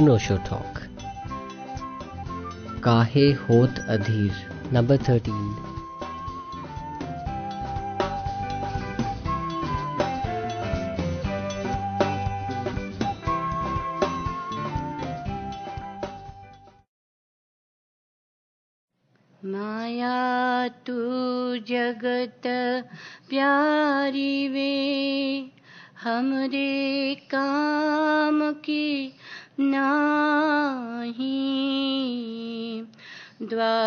अनोशो talk. काहे होत अधीर? Number thirteen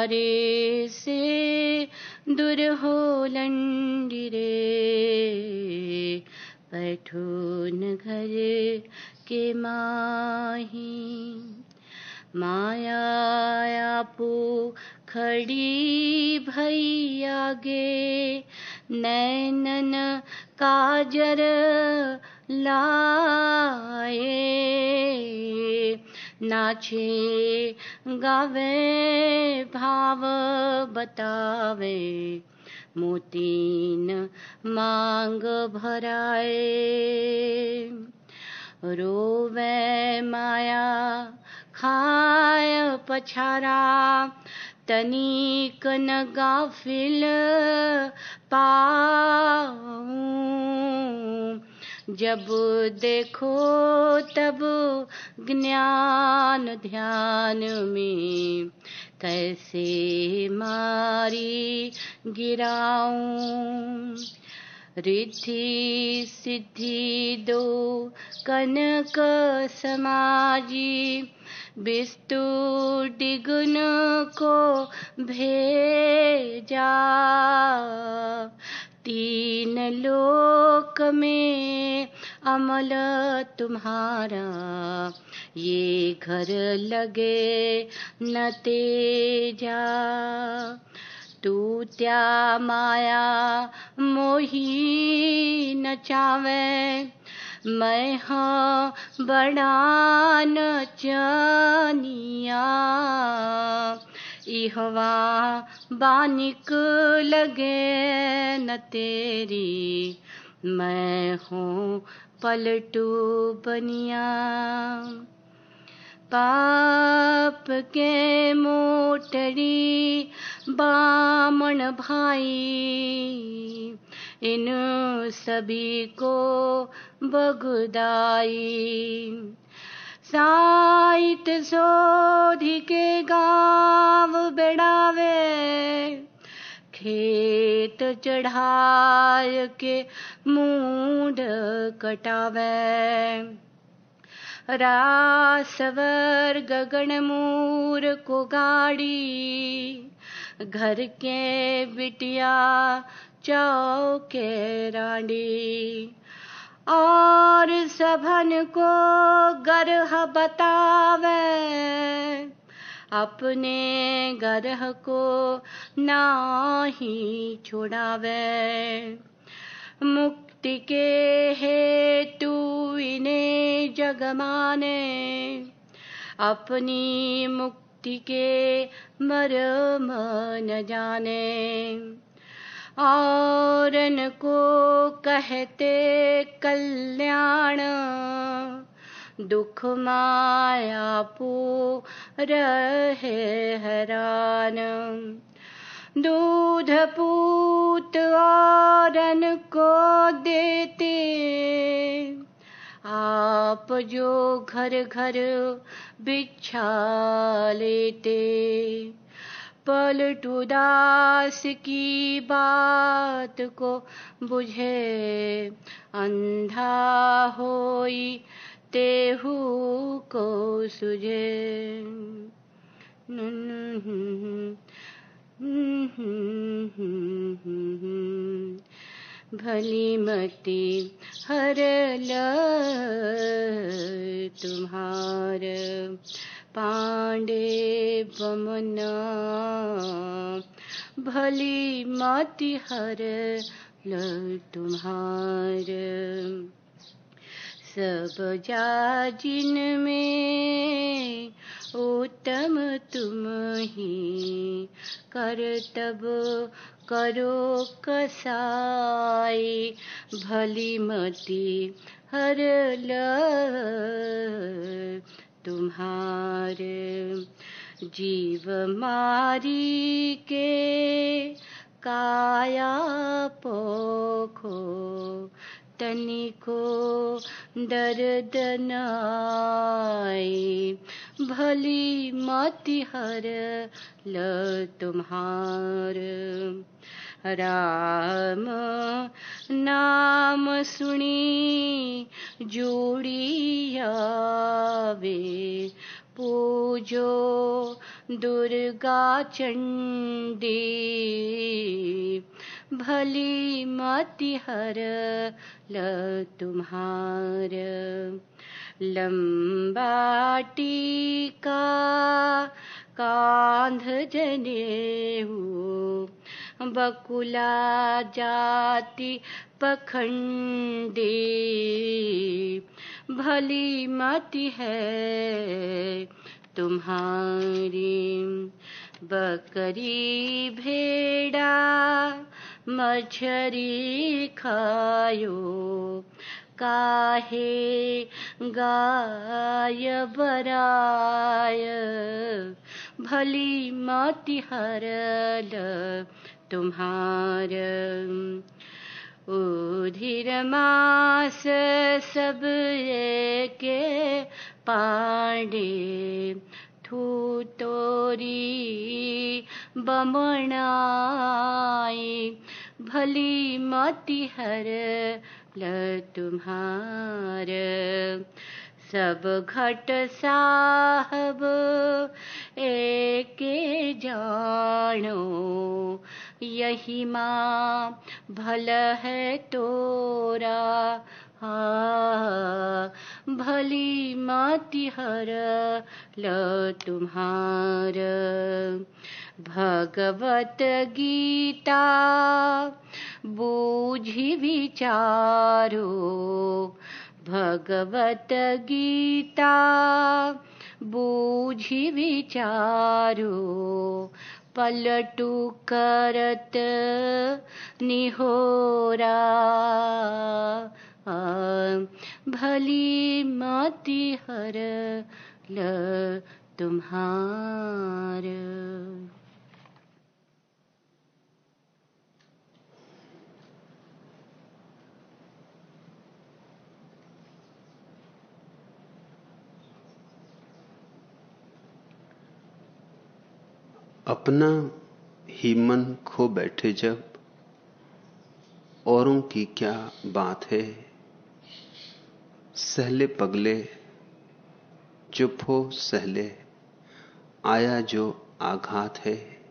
द्वारे से दूर हो लंडिरे बैठून घर के माही। माया आपू खड़ी भैया गे नैनन काजर लाए। नाचे, गावे, भाव बतावे, मोतीन मांग भराए। रोवे माया, खाय पछारा, तनिक न गाफिल पाऊँ। जब देखो तब ज्ञान ध्यान में कैसे मारी गिराऊं। रिद्धि सिद्धि दो कनक समाजी, बिस्तु डिगुन को भेजा। तीन लोक में अमल तुम्हारा। ये घर लगे न तेजा। तू त्या माया मोही न नचावे मैं हाँ बड़ा न नचनिया इहवा बानिक लगे न तेरी। मैं हूँ पलटू बनिया। पाप के मोटरी बामण भाई। इन सभी को बगदाई। साइत सोधि के गाँव बेड़ावे। खेत चढ़ाय के मूड कटावे। रासवर गगन मूर को गाड़ी, घर के बिटिया चौके रानी और सभन को गर्ह बतावे। अपने गर्ह को नाही छुड़ावे। मुक्ति के हेतु इन्हें जग माने अपनी मुक्ति के मरम न जाने। और को कहते कल्याण, दुख माया पो रहे हैरान। दूध पूत औरन को देते, आप जो घर घर बिछा लेते। पलटू दास की बात को बुझे, अंधा होई तेहू को सुझे। भली मती हर ल तुम्हार। पांडे बमना। भली मती हर ल तुम्हार। सब जाजिन में उत्तम तुम ही। करतब करो कसाई। भली मती हर ल तुम्हार जीव मारी के काया पोखो तनिको दर्द भली मति हर ल तुम्हार। राम। नाम सुनी जोड़िया वे पूजो दुर्गा चंडी। भली मति हर ल तुम्हार लंबाटी का कांध जने हो बकुला जाति पखंडे, भली मति है तुम्हारी बकरी भेड़ा, मछरी खायो, काहे गाय बराय, भली मति हरल तुम्हार। उधिर मास सब के पांडे थू तोरी बमणाई भली मति हर ल तुम्हार। सब घट साहब एके जानो यही माँ भल है तोरा। भली माति हर ल तुम्हार। भगवत गीता, बूझी विचारो। भगवत गीता, बूझी विचारो। पलटू करत निहोरा। भली मति हर ल तुम्हार। अपना ही मन खो बैठे जब, औरों की क्या बात है? सहले पगले, चुप हो सहले, आया जो आघात है।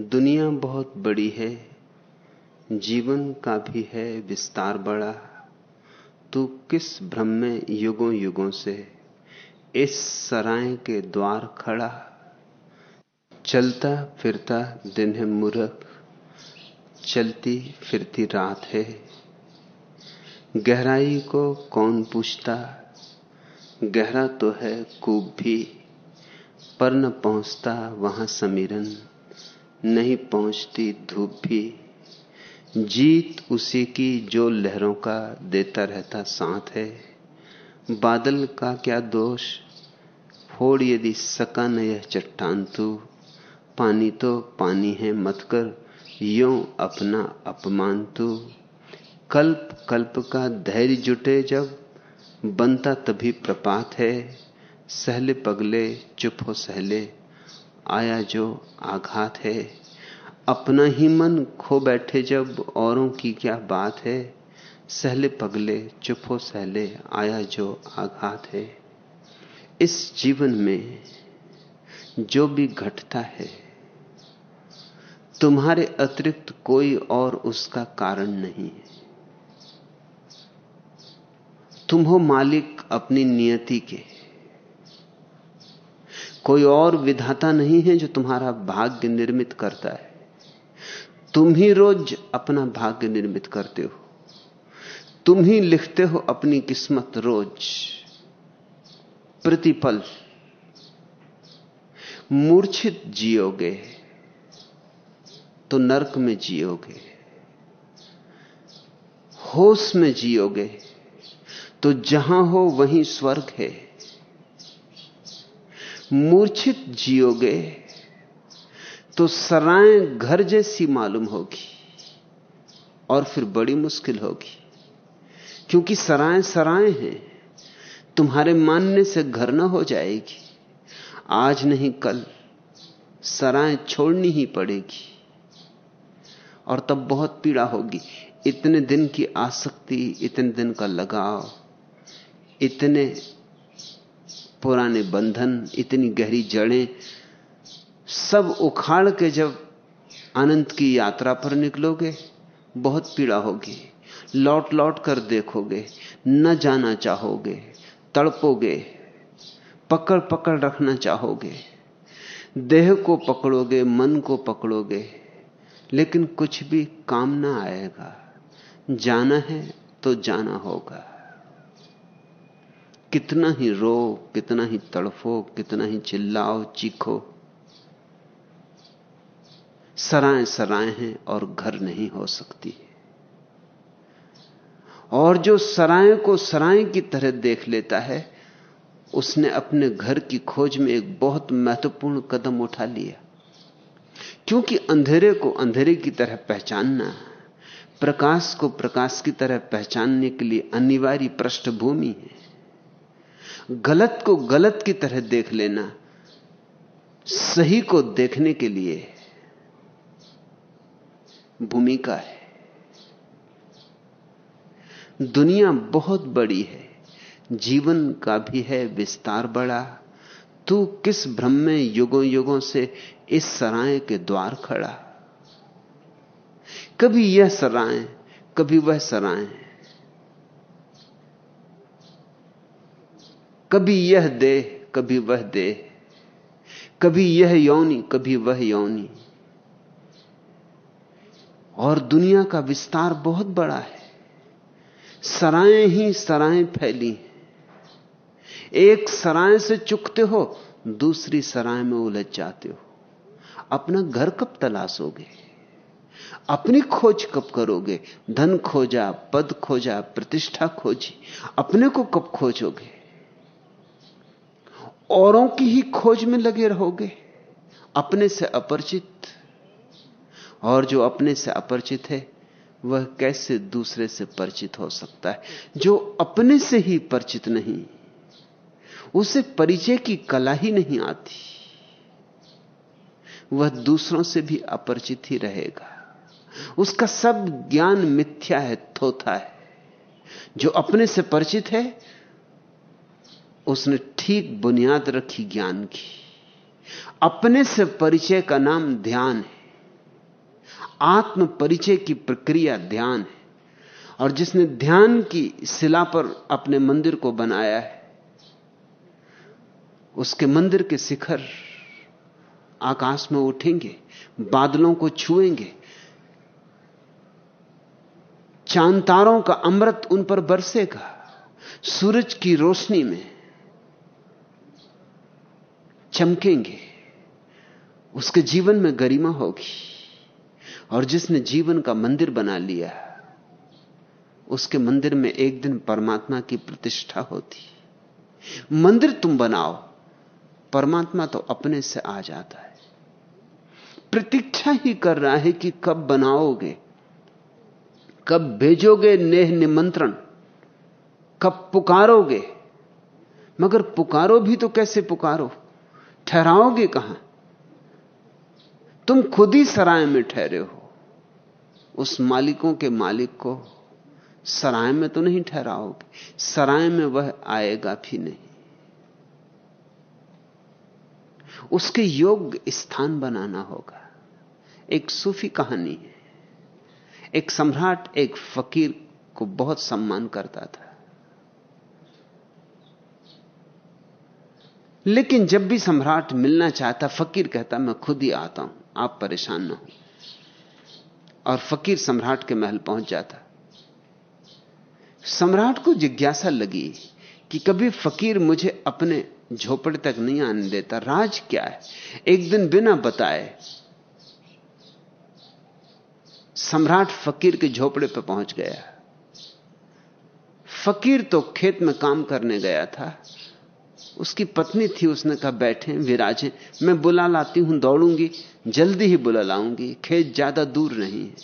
दुनिया बहुत बड़ी है, जीवन का भी है विस्तार बड़ा। तू किस भ्रम में युगों युगों से, इस सराय के द्वार खड़ा। चलता फिरता दिन है मूर्ख चलती फिरती रात है। गहराई को कौन पूछता? गहरा तो है कूप भी, पर न पहुँचता वहाँ समीरन, नहीं पहुँचती धूप भी। जीत उसी की जो लहरों का देता रहता साथ है। बादल का क्या दोष? फोड़ यदि सका न यह चट्टान तू। पानी तो पानी है मत कर, यो अपना अपमान तू। कल्प कल्प का धैर्य जुटे जब, बनता तभी प्रपात है। सहले पगले, चुप हो सहले, आया जो आघात है। अपना ही मन खो बैठे जब, औरों की क्या बात है। सहले पगले, चुप हो सहले, आया जो आघात है। इस जीवन में जो भी घटता है तुम्हारे अतिरिक्त कोई और उसका कारण नहीं है। तुम हो मालिक अपनी नियति के। कोई और विधाता नहीं है जो तुम्हारा भाग्य निर्मित करता है। तुम ही रोज अपना भाग्य निर्मित करते हो। तुम ही लिखते हो अपनी किस्मत रोज। प्रतिपल। मूर्छित जियोगे। तो नरक में जियोगे। होश में जियोगे। तो जहाँ हो वहीं स्वर्ग है। मूर्छित जियोगे तो सराय घर जैसी मालूम होगी और फिर बड़ी मुश्किल होगी। क्योंकि सराय सराय हैं, तुम्हारे मानने से घर न हो जाएगी। आज नहीं कल सराय छोड़नी ही पड़ेगी। और तब बहुत पीड़ा होगी। इतने दिन की आसक्ति, इतने दिन का लगाव, इतने पुराने बंधन, इतनी गहरी जड़ें, सब उखाड़ के जब अनंत की यात्रा पर निकलोगे, बहुत पीड़ा होगी। लौट लौट कर देखोगे, न जाना चाहोगे, तड़पोगे, पकड़ पकड़ रखना चाहोगे। देह को पकड़ोगे, मन को पकड़ोगे लेकिन कुछ भी काम ना आएगा। जाना है तो जाना होगा। कितना ही रो, कितना ही तड़फो, कितना ही चिल्लाओ, चीखो। सराय सराय हैं और घर नहीं हो सकती। और जो सराय को सराय की तरह देख लेता है, उसने अपने घर की खोज में एक बहुत महत्वपूर्ण कदम उठा लिया। क्योंकि अंधेरे को अंधेरे की तरह पहचानना, प्रकाश को प्रकाश की तरह पहचानने के लिए अनिवार्य पृष्ठभूमि है। गलत को गलत की तरह देख लेना, सही को देखने के लिए भूमिका है। दुनिया बहुत बड़ी है, जीवन का भी है विस्तार बड़ा। तू किस भ्रम में युगों युगों से इस सराय के द्वार खड़ा कभी यह सराय, कभी वह सराय। कभी यह दे कभी वह दे कभी यह यौनी, कभी वह यौनी। और दुनिया का विस्तार बहुत बड़ा है। सराय ही सराय फैली एक सराय से चुकते हो, दूसरी सराय में उलझ जाते हो। अपना घर कब तलाशोगे? अपनी खोज कब करोगे? धन खोजा, पद खोजा, प्रतिष्ठा खोजी, अपने को कब खोजोगे? औरों की ही खोज में लगे रहोगे, अपने से अपरिचित। और जो अपने से अपरिचित है, वह कैसे दूसरे से परिचित हो सकता है? जो अपने से ही परिचित नहीं, उसे परिचय की कला ही नहीं आती। वह दूसरों से भी अपरिचित ही रहेगा। उसका सब ज्ञान मिथ्या है, थोथा है। जो अपने से परिचित है, उसने ठीक बुनियाद रखी ज्ञान की। अपने से परिचय का नाम ध्यान है। आत्म परिचय की प्रक्रिया ध्यान है। और जिसने ध्यान की शिला पर अपने मंदिर को बनाया है, उसके मंदिर के शिखर आकाश में उठेंगे, बादलों को छुएँगे चांतारों का अमृत उन पर बरसेगा, सूरज की रोशनी में चमकेंगे, उसके जीवन में गरिमा होगी, और जिसने जीवन का मंदिर बना लिया, उसके मंदिर में एक दिन परमात्मा की प्रतिष्ठा होती। मंदिर तुम बनाओ, परमात्मा तो अपने से आ जाता है। प्रतीक्षा ही कर रहा है कि कब बनाओगे, कब भेजोगे नेह निमंत्रण, कब पुकारोगे। मगर पुकारो भी तो कैसे पुकारो? ठहराओगे कहाँ? तुम खुद ही सराय में ठहरे हो। उस मालिकों के मालिक को सराय में तो नहीं ठहराओगे, सराय में वह आएगा भी नहीं। उसके योग्य स्थान बनाना होगा। एक सूफी कहानी। है एक सम्राट, एक फकीर को बहुत सम्मान करता था। लेकिन जब भी सम्राट मिलना चाहता, फकीर कहता, मैं खुद ही आता हूँ, आप परेशान ना हो और फकीर सम्राट के महल पहुँच जाता। सम्राट को जिज्ञासा लगी कि कभी फकीर मुझे अपने झोपड़े तक नहीं आने देता। राज क्या है? एक दिन बिना बताए सम्राट फकीर के झोपड़े पर पहुँच गया। फकीर तो खेत में काम करने गया था। उसकी पत्नी थी, उसने कहा, बैठे विराजे, मैं बुला लाती हूँ, दौड़ूँगी, जल्दी ही बुला लाऊँगी, खेत ज़्यादा दूर नहीं है।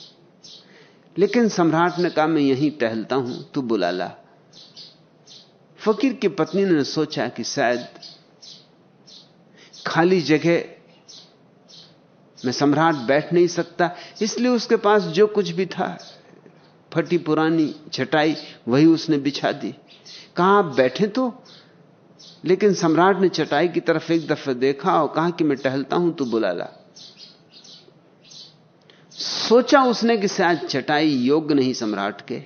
लेकिन सम्राट ने कहा, मैं यहीं टहलता हूँ, तू बुला ला। फकीर की पत्नी ने सोचा कि शायद खाली जगह में सम्राट बैठ नहीं सकता। इसलिए उसके पास जो कुछ भी था, फटी पुरानी चटाई वही उसने बिछा दी। कहा आप बैठे तो? लेकिन सम्राट ने चटाई की तरफ़ एक दफे देखा और कहा कि मैं टहलता हूँ, तू बुला ला सोचा उसने कि शायद चटाई योग्य नहीं सम्राट के।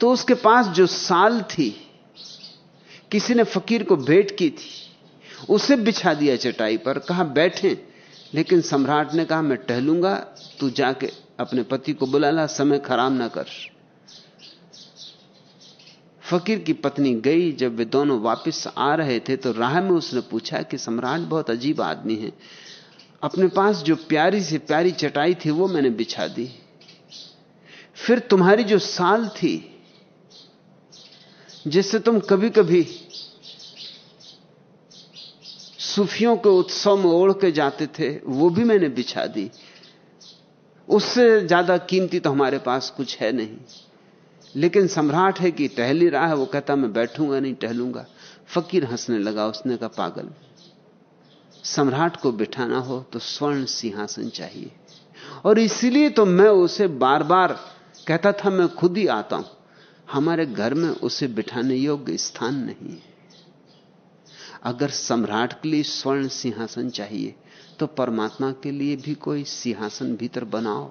तो उसके पास जो साल थी, किसी ने फकीर को भेंट की थी। उसे बिछा दिया चटाई पर, कहा, बैठे। लेकिन सम्राट ने कहा, मैं टहलूँगा, तू जाके अपने पति को बुला ला, समय खराब ना कर। फकीर की पत्नी गई, जब वे दोनों वापस आ रहे थे तो राह में उसने पूछा कि, सम्राट, बहुत अजीब आदमी है। अपने पास जो प्यारी से प्यारी चटाई थी, वो मैंने बिछा दी। फिर तुम्हारी जो साल थी जिससे तुम कभी कभी सूफियों के उत्सव में ओढ़ के जाते थे, वो भी मैंने बिछा दी। उससे ज़्यादा कीमती तो हमारे पास कुछ है नहीं। लेकिन सम्राट है कि टहल रहा है, वो कहता, मैं बैठूँगा नहीं, टहलूँगा। फकीर हंसने लगा, उसने कहा, पागल, सम्राट को बिठाना हो तो स्वर्ण सिंहासन चाहिए। और इसीलिए तो मैं उसे बार बार कहता था, मैं खुद ही आता हूँ। हमारे घर में उसे बिठाने योग्य स्थान नहीं है। अगर सम्राट के लिए स्वर्ण सिंहासन चाहिए तो परमात्मा के लिए भी कोई सिंहासन भीतर बनाओ।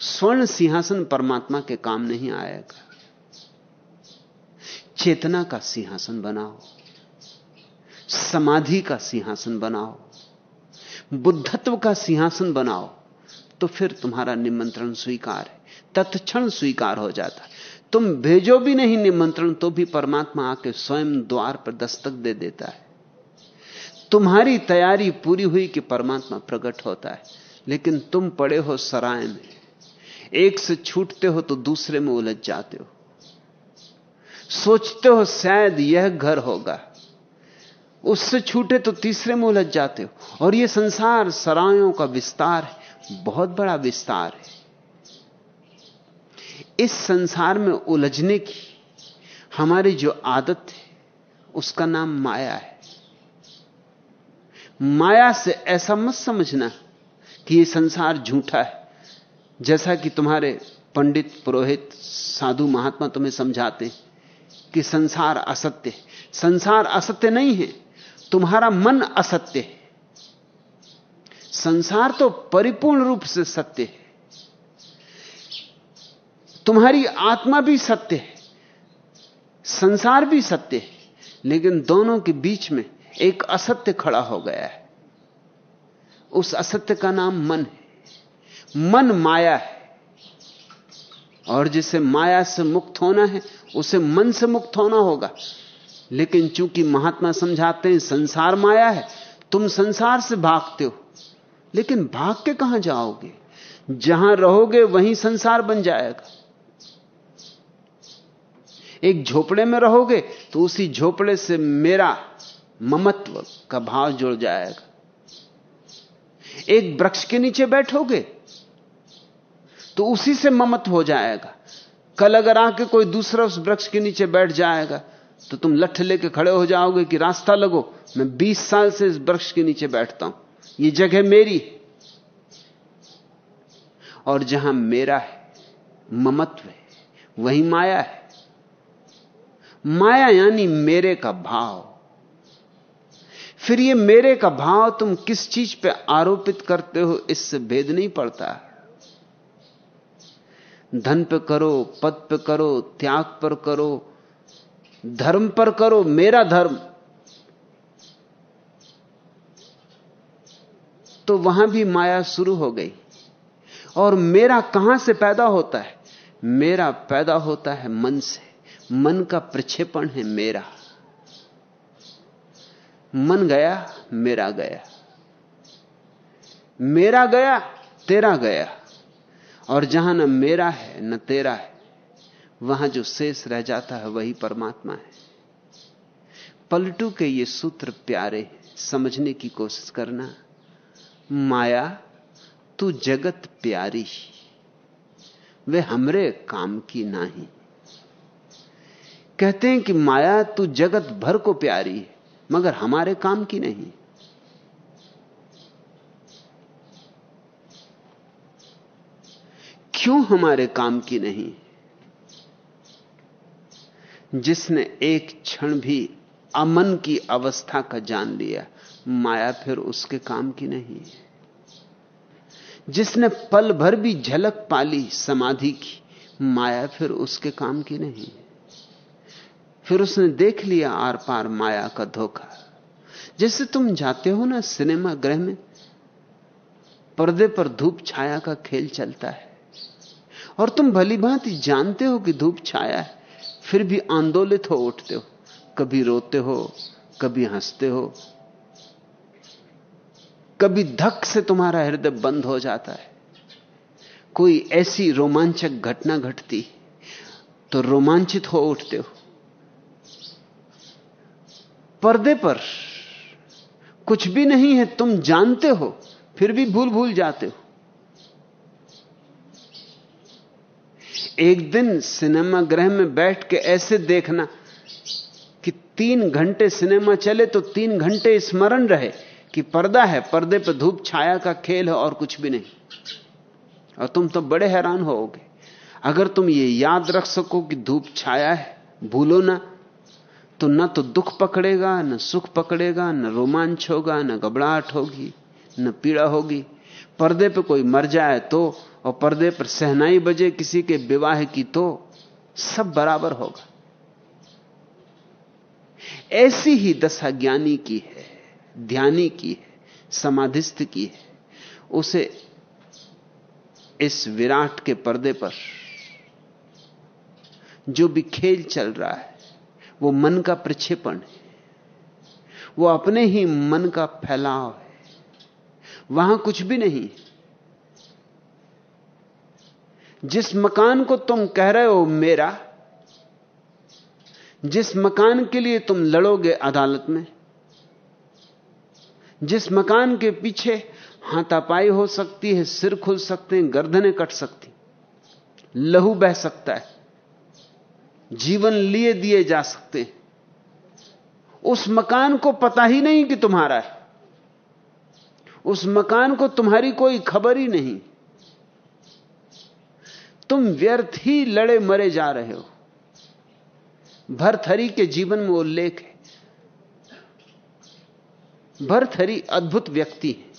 स्वर्ण सिंहासन परमात्मा के काम नहीं आएगा। चेतना का सिंहासन बनाओ। समाधि का सिंहासन बनाओ। बुद्धत्व का सिंहासन बनाओ तो फिर तुम्हारा निमंत्रण स्वीकार है। तत्क्षण स्वीकार हो जाता है। तुम भेजो भी नहीं निमंत्रण तो भी परमात्मा आके स्वयं द्वार पर दस्तक दे देता है। तुम्हारी तैयारी पूरी हुई कि परमात्मा प्रकट होता है, लेकिन तुम पड़े हो सराय में। एक से छूटते हो तो दूसरे में उलझ जाते हो। सोचते हो शायद यह घर होगा, उससे छूटे तो तीसरे में उलझ जाते हो। और यह संसार सरायों का विस्तार है, बहुत बड़ा विस्तार है। इस संसार में उलझने की हमारी जो आदत है, उसका नाम माया है। माया से ऐसा मत समझना कि यह संसार झूठा है। जैसा कि तुम्हारे पंडित, पुरोहित, साधु, महात्मा तुम्हें समझाते कि संसार असत्य है। संसार असत्य नहीं है, तुम्हारा मन असत्य है। संसार तो परिपूर्ण रूप से सत्य है। तुम्हारी आत्मा भी सत्य है, संसार भी सत्य है, लेकिन दोनों के बीच में एक असत्य खड़ा हो गया है। उस असत्य का नाम मन है। मन माया है, और जिसे माया से मुक्त होना है, उसे मन से मुक्त होना होगा। लेकिन चूँकि महात्मा समझाते हैं, संसार माया है, तुम संसार से भागते हो, लेकिन भाग के कहाँ जाओगे? जहाँ रहोगे, वहीं संसार बन जाएगा। एक झोपड़े में रहोगे तो उसी झोपड़े से मेरा ममत्व का भाव जुड़ जाएगा। एक वृक्ष के नीचे बैठोगे तो उसी से ममत्व हो जाएगा। कल अगर आके कोई दूसरा उस वृक्ष के नीचे बैठ जाएगा तो तुम लठ लेके खड़े हो जाओगे कि रास्ता लगो, मैं 20 साल से इस वृक्ष के नीचे बैठता हूँ। ये जगह मेरी और जहाँ मेरा है, ममत्व है, वही माया है। माया यानी मेरे का भाव। फिर ये मेरे का भाव तुम किस चीज़ पे आरोपित करते हो, इससे भेद नहीं पड़ता। धन पे करो, पद पे करो, त्याग पर करो, धर्म पर करो, मेरा धर्म। तो वहाँ भी माया शुरू हो गई। और मेरा कहाँ से पैदा होता है? मेरा पैदा होता है मन से। मन का प्रक्षेपण है मेरा। मन गया, मेरा गया। मेरा गया, तेरा गया। और जहाँ न मेरा है, न तेरा है, वहाँ जो शेष रह जाता है, वही परमात्मा है। पलटू के ये सूत्र प्यारे समझने की कोशिश करना। माया, तू जगत प्यारी। वे हमरे काम की नाही। कहते हैं कि माया तू जगत भर को प्यारी है, मगर हमारे काम की नहीं। क्यों हमारे काम की नहीं? जिसने एक क्षण भी अमन की अवस्था का जान लिया, माया फिर उसके काम की नहीं जिसने पल भर भी झलक पाली, समाधि की, माया फिर उसके काम की नहीं फिर उसने देख लिया आर पार माया का धोखा। जैसे तुम जाते हो ना सिनेमा गृह में, पर्दे पर धूप छाया का खेल चलता है। और तुम भली भांति जानते हो कि धूप छाया है, फिर भी आंदोलित हो उठते हो। कभी रोते हो, कभी हँसते हो, कभी धक से तुम्हारा हृदय बंद हो जाता है। कोई ऐसी रोमांचक घटना घटती तो रोमांचित हो उठते हो। पर्दे पर। कुछ भी नहीं है, तुम जानते हो, फिर भी भूल भूल जाते हो। एक दिन सिनेमा गृह में बैठ के ऐसे देखना कि तीन घंटे सिनेमा चले तो तीन घंटे स्मरण रहे कि पर्दा है, पर्दे पर धूप, छाया का खेल है और कुछ भी नहीं। और तुम तो बड़े हैरान होोगे अगर तुम ये याद रख सको कि धूप, छाया है, भूलो ना। तो न तो दुख पकड़ेगा, न सुख पकड़ेगा, न रोमांच होगा, न घबराहट होगी, न पीड़ा होगी। पर्दे पे कोई मर जाए तो और पर्दे पर सहनाई बजे किसी के विवाह की तो सब बराबर होगा। ऐसी ही दशा ज्ञानी की है, ध्यानी की है, समाधिस्थ की है। उसे इस विराट के पर्दे पर जो भी खेल चल रहा है वो मन का प्रक्षेपण है। वो अपने ही मन का फैलाव है। वहाँ कुछ भी नहीं जिस मकान को तुम कह रहे हो मेरा, जिस मकान के लिए तुम लड़ोगे अदालत में, जिस मकान के पीछे हाथापाई हो सकती है, सिर खुल सकते हैं, गर्दनें कट सकती लहू बह सकता है जीवन लिए दिए जा सकते हैं। उस मकान को पता ही नहीं कि तुम्हारा है। उस मकान को तुम्हारी कोई खबर ही नहीं। तुम व्यर्थ ही लड़े मरे जा रहे हो। भरथरी के जीवन में उल्लेख है। भरथरी अद्भुत व्यक्ति है।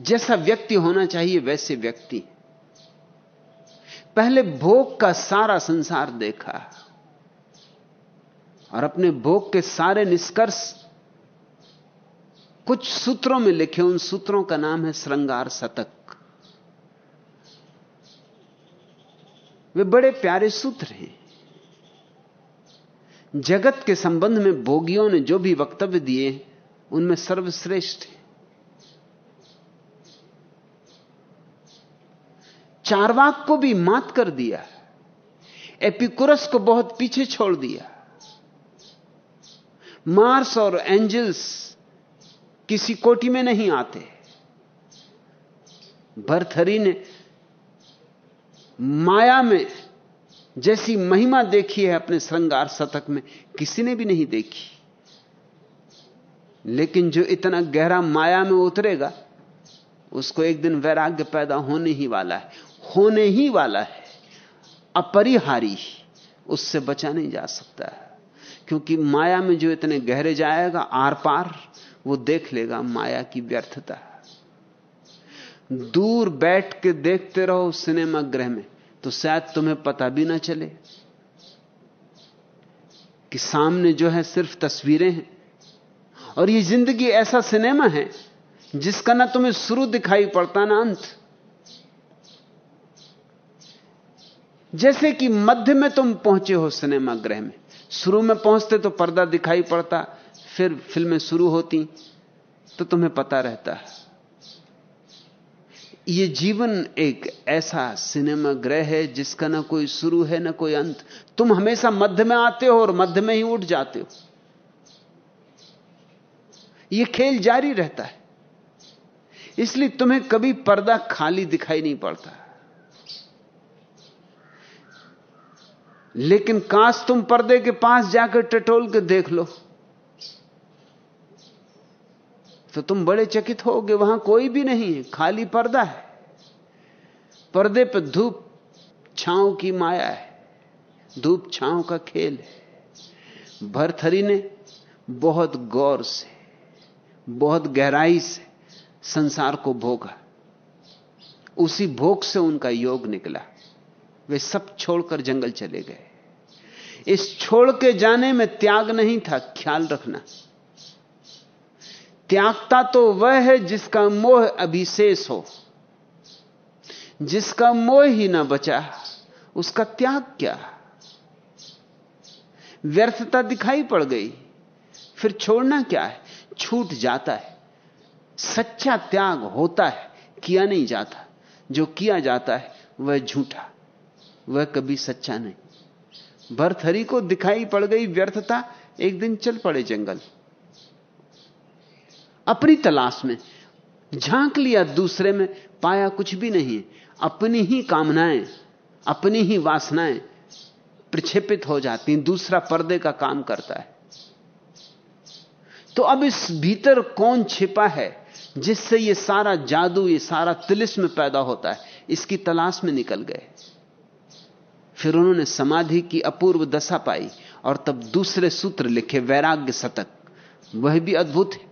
जैसा व्यक्ति होना चाहिए, वैसे व्यक्ति पहले भोग का सारा संसार देखा और अपने भोग के सारे निष्कर्ष कुछ सूत्रों में लिखे। उन सूत्रों का नाम है श्रृंगार शतक। वे बड़े प्यारे सूत्र हैं। जगत के संबंध में भोगियों ने जो भी वक्तव्य दिए, उनमें सर्वश्रेष्ठ है। चारवाक को भी मात कर दिया। एपिकुरस को बहुत पीछे छोड़ दिया। मार्स और एंजल्स किसी कोटि में नहीं आते। भरथरी ने माया में जैसी महिमा देखी है अपने श्रृंगार शतक में, किसी ने भी नहीं देखी। लेकिन जो इतना गहरा माया में उतरेगा, उसको एक दिन वैराग्य पैदा होने ही वाला है। होने ही वाला है, अपरिहारी, उससे बचा नहीं जा सकता क्योंकि माया में जो इतने गहरे जाएगा आर पार वो देख लेगा माया की व्यर्थता। दूर बैठ के देखते रहो सिनेमा गृह में तो शायद तुम्हें पता भी ना चले कि सामने जो है सिर्फ़ तस्वीरें हैं। और ये ज़िंदगी ऐसा सिनेमा है, जिसका ना तुम्हें शुरू दिखाई पड़ता ना अंत। जैसे कि मध्य में तुम पहुँचे हो सिनेमा गृह में। शुरू में पहुँचते तो पर्दा दिखाई पड़ता, फिर फ़िल्में शुरू होती तो तुम्हें पता रहता। है ये जीवन एक ऐसा सिनेमा ग्रह है जिसका ना कोई शुरू है, ना कोई अंत। तुम हमेशा मध्य में आते हो और मध्य में ही उठ जाते हो। ये खेल जारी रहता है। इसलिए तुम्हें कभी पर्दा खाली दिखाई नहीं पड़ता। लेकिन काश तुम पर्दे के पास जाकर टटोल के देख लो। तो तुम बड़े चकित होगे, वहाँ कोई भी नहीं है, खाली पर्दा है। पर्दे पर धूप छांव की माया है, धूप छांव का खेल है। भरथरी ने बहुत गौर से, बहुत गहराई से संसार को भोगा। उसी भोग से उनका योग निकला। वे सब छोड़कर जंगल चले गए। इस छोड़ के जाने में त्याग नहीं था, ख्याल रखना। त्यागता तो वह है जिसका मोह अभिशेष हो, जिसका मोह ही ना बचा, उसका त्याग क्या? व्यर्थता दिखाई पड़ गई, फिर छोड़ना क्या है? छूट जाता है। सच्चा त्याग होता है, किया नहीं जाता। जो किया जाता है, वह झूठा, वह कभी सच्चा नहीं। भरथरी को दिखाई पड़ गई व्यर्थता, एक दिन चल पड़े जंगल। अपनी तलाश में, झाँक लिया दूसरे में, पाया कुछ भी नहीं। अपनी ही कामनाएँ, अपनी ही वासनाएँ प्रक्षेपित हो जाती दूसरा पर्दे का काम करता है। तो अब इस भीतर कौन छिपा है, जिससे ये सारा जादू, ये सारा तिलिस्म पैदा होता है? इसकी तलाश में निकल गए। फिर उन्होंने समाधि की अपूर्व दशा पाई और तब दूसरे सूत्र लिखे, वैराग्य शतक वह भी अद्भुत है।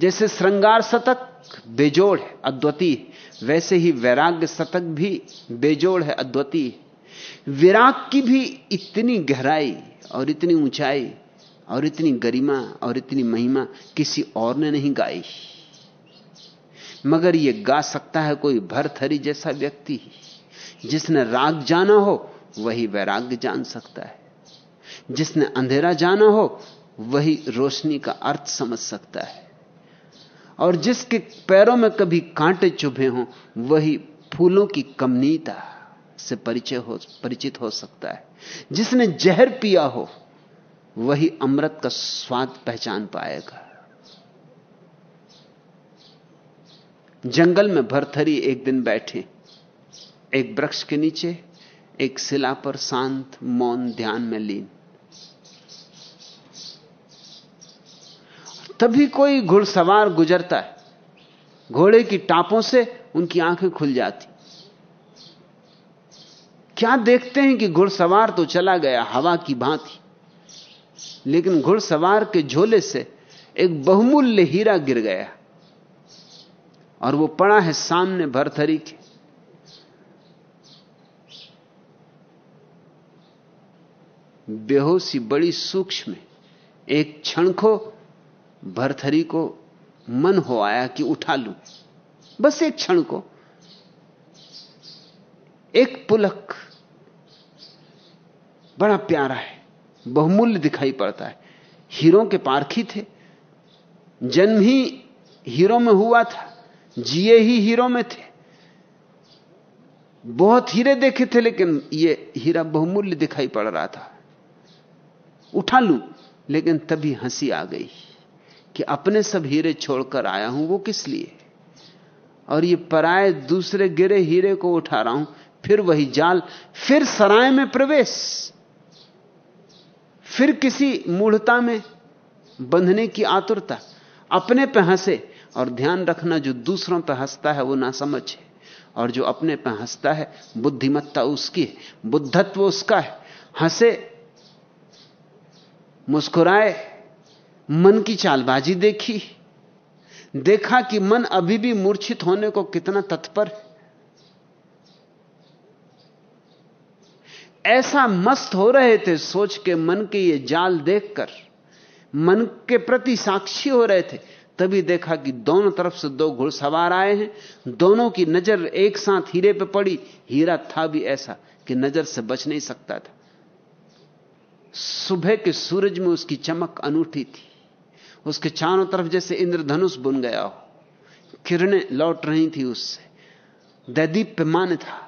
जैसे श्रृंगार शतक बेजोड़ है अद्वितीय वैसे ही वैराग्य शतक भी बेजोड़ है अद्वितीय विराग की भी इतनी गहराई और इतनी ऊंचाई और इतनी गरिमा और इतनी महिमा किसी और ने नहीं गाई। मगर यह गा सकता है कोई भरथरी जैसा व्यक्ति, जिसने राग जाना हो वही वैराग्य जान सकता है। जिसने अंधेरा जाना हो, वही रोशनी का अर्थ समझ सकता है। और जिसके पैरों में कभी कांटे चुभे हों, वही फूलों की कमनीता से परिचय हो, परिचित हो सकता है। जिसने जहर पिया हो, वही अमृत का स्वाद पहचान पाएगा। जंगल में भरथरी एक दिन बैठे, एक वृक्ष के नीचे एक शिला पर शांत, मौन ध्यान में लीन। तभी कोई घुड़सवार गुजरता है। घोड़े की टापों से उनकी आँखें खुल जाती। क्या देखते हैं कि घुड़सवार तो चला गया, हवा की भांति। लेकिन घुड़सवार के झोले से एक बहुमूल्य हीरा गिर गया। और वो पड़ा है सामने भरथरी के। बेहोशी बड़ी सूक्ष्म एक क्षण को, भरथरी को मन हो आया कि उठा लू। बस एक क्षण को। एक पुलक बड़ा प्यारा है, बहुमूल्य दिखाई पड़ता है। हीरो के पारखी थे। जन्म ही हीरो में हुआ था, जिए ही हीरो में थे। बहुत हीरे देखे थे, लेकिन यह हीरा बहुमूल्य दिखाई पड़ रहा था। उठा लूँ। लेकिन तभी हँसी आ गई कि अपने सब हीरे छोड़कर आया हूँ, वो किस लिए? और ये पराए दूसरे गिरे हीरे को उठा रहा हूँ, फिर वही जाल, फिर सराय में प्रवेश, फिर किसी मूढ़ता में बंधने की आतुरता, अपने पे हंसे। और ध्यान रखना, जो दूसरों पे हंसता है, वो ना समझ और जो अपने पे हंसता है, बुद्धिमत्ता उसकी है, बुद्धत्व उसका है। हंसे मुस्कुराए, मन की चालबाजी देखी, देखा कि मन अभी भी मूर्छित होने को कितना तत्पर ऐसा मस्त हो रहे थे सोच के मन के ये जाल देखकर, मन के प्रति साक्षी हो रहे थे, तभी देखा कि दोनों तरफ़ से दो घुड़सवार आए हैं, दोनों की नज़र एक साथ हीरे पे पड़ी, हीरा था भी ऐसा कि नज़र से बच नहीं सकता था। सुबह के सूरज में उसकी चमक अनूठी थी। उसके चारों तरफ़ जैसे इंद्रधनुष बुन गया हो। किरणें लौट रही थी उससे। दैदीप पे मान था।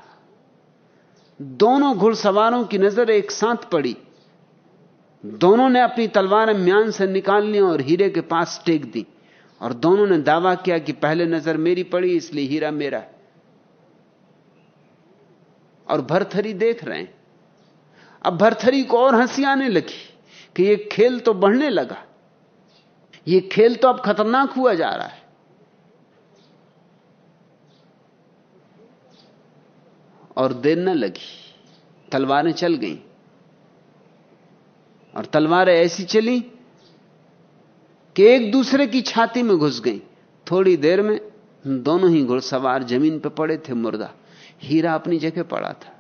दोनों घुड़सवारों की नज़र एक साथ पड़ी। दोनों ने अपनी तलवारें म्यान से निकाल ली और हीरे के पास टेक दी। और दोनों ने दावा किया कि पहले नज़र मेरी पड़ी, इसलिए हीरा मेरा और भरथरी देख रहे हैं। अब भरथरी को और हँसी आने लगी कि यह खेल तो बढ़ने लगा। यह खेल तो अब खतरनाक हुआ जा रहा है। और देर न लगी। तलवारें चल गईं। और तलवारें ऐसी चली कि एक दूसरे की छाती में घुस गईं। थोड़ी देर में दोनों ही घुड़सवार ज़मीन पर पड़े थे मुर्दा। हीरा अपनी जगह पड़ा था।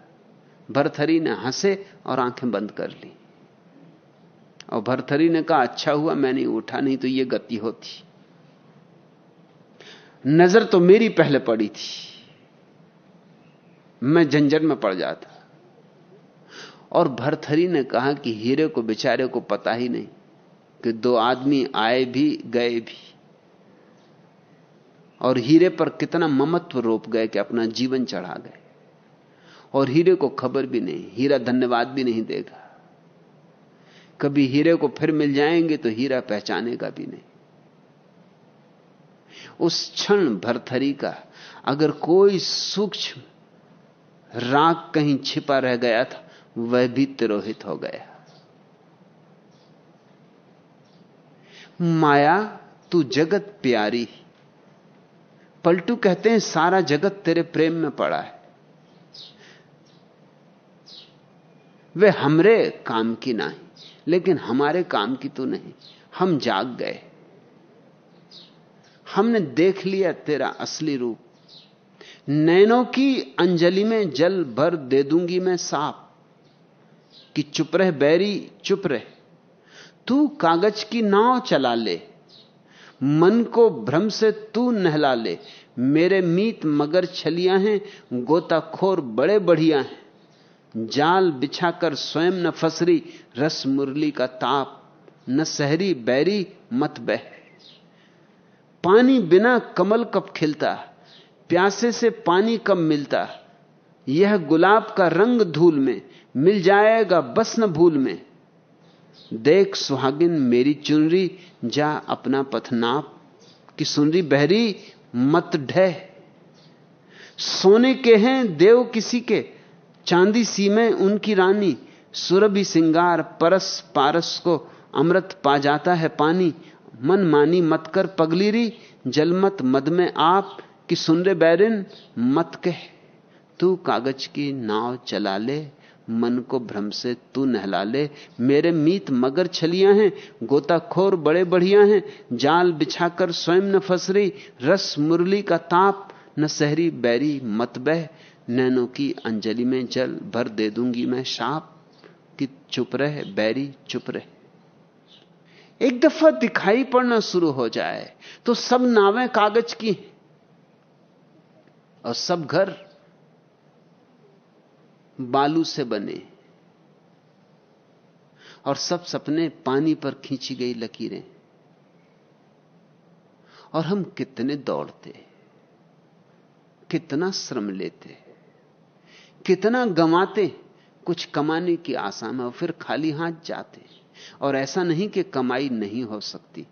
भरथरी ने हंसे और आँखें बंद कर ली। और भरथरी ने कहा अच्छा हुआ मैंने उठा, नहीं तो यह गति होती। नज़र तो मेरी पहले पड़ी थी। मैं झंझट में पड़ जाता। और भरथरी ने कहा कि हीरे को, बेचारे को पता ही नहीं कि दो आदमी आए भी, गए भी। और हीरे पर कितना ममत्व रोप गए कि अपना जीवन चढ़ा गए। और हीरे को खबर भी नहीं, हीरा धन्यवाद भी नहीं देगा। कभी हीरे को फिर मिल जाएँगे तो हीरा पहचानेगा भी नहीं। उस क्षण भरथरी का अगर कोई सूक्ष्म राग कहीं छिपा रह गया था, वह भी तिरोहित हो गया। माया, तू जगत प्यारी। पलटू कहते हैं, सारा जगत तेरे प्रेम में पड़ा है। वे हमरे काम की नहीं लेकिन हमारे काम की तो नहीं। हम जाग गए। हमने देख लिया तेरा असली रूप। नैनों की अंजलि में जल भर दे दूँगी मैं साफ़। कि चुप रह बैरी, चुप रह। तू कागज़ की नाव चला ले। मन को भ्रम से तू नहला ले। मेरे मीत मगर छलियाँ हैं, गोताखोर बड़े बढ़िया हैं। जाल बिछाकर स्वयं न फसरी, रस मुरली का ताप, न सहरी बैरी मत बह। पानी बिना कमल कब खिलता, प्यासे से पानी कब मिलता। यह गुलाब का रंग धूल में, मिल जाएगा बस न भूल में। देख सुहागिन, मेरी चुनरी, जा अपना पथनाप की सुनरी बहरी, मत ढह। सोने के हैं, देव किसी के चांदी सी में उनकी रानी, सुरभि सिंगार परस पारस को अमृत पा जाता है पानी। मन मानी मत कर पगलीरी, जलमत मद में आप, कि सुन रे बैरिन, मत कह। तू कागज़ की नाव चला ले, मन को भ्रम से तू नहला ले। मेरे मीत मगर छलियाँ हैं, गोताखोर बड़े बढ़िया हैं। जाल बिछाकर स्वयं न फसरी, रस मुरली का ताप, न सहरी बैरी मत बह। नैनों की अंजलि में जल भर दे दूँगी मैं। शाप कि चुप रहे, बैरी चुप रहे। एक दफ़ा दिखाई पड़ना शुरू हो जाए तो सब नावें कागज़ की और सब घर बालू से बने और सब सपने पानी पर खींची गई लकीरें। और हम कितने दौड़ते, कितना श्रम लेते। कितना गमाते, कुछ कमाने की आशा में फिर खाली हाथ जाते। और ऐसा नहीं कि कमाई नहीं हो सकती।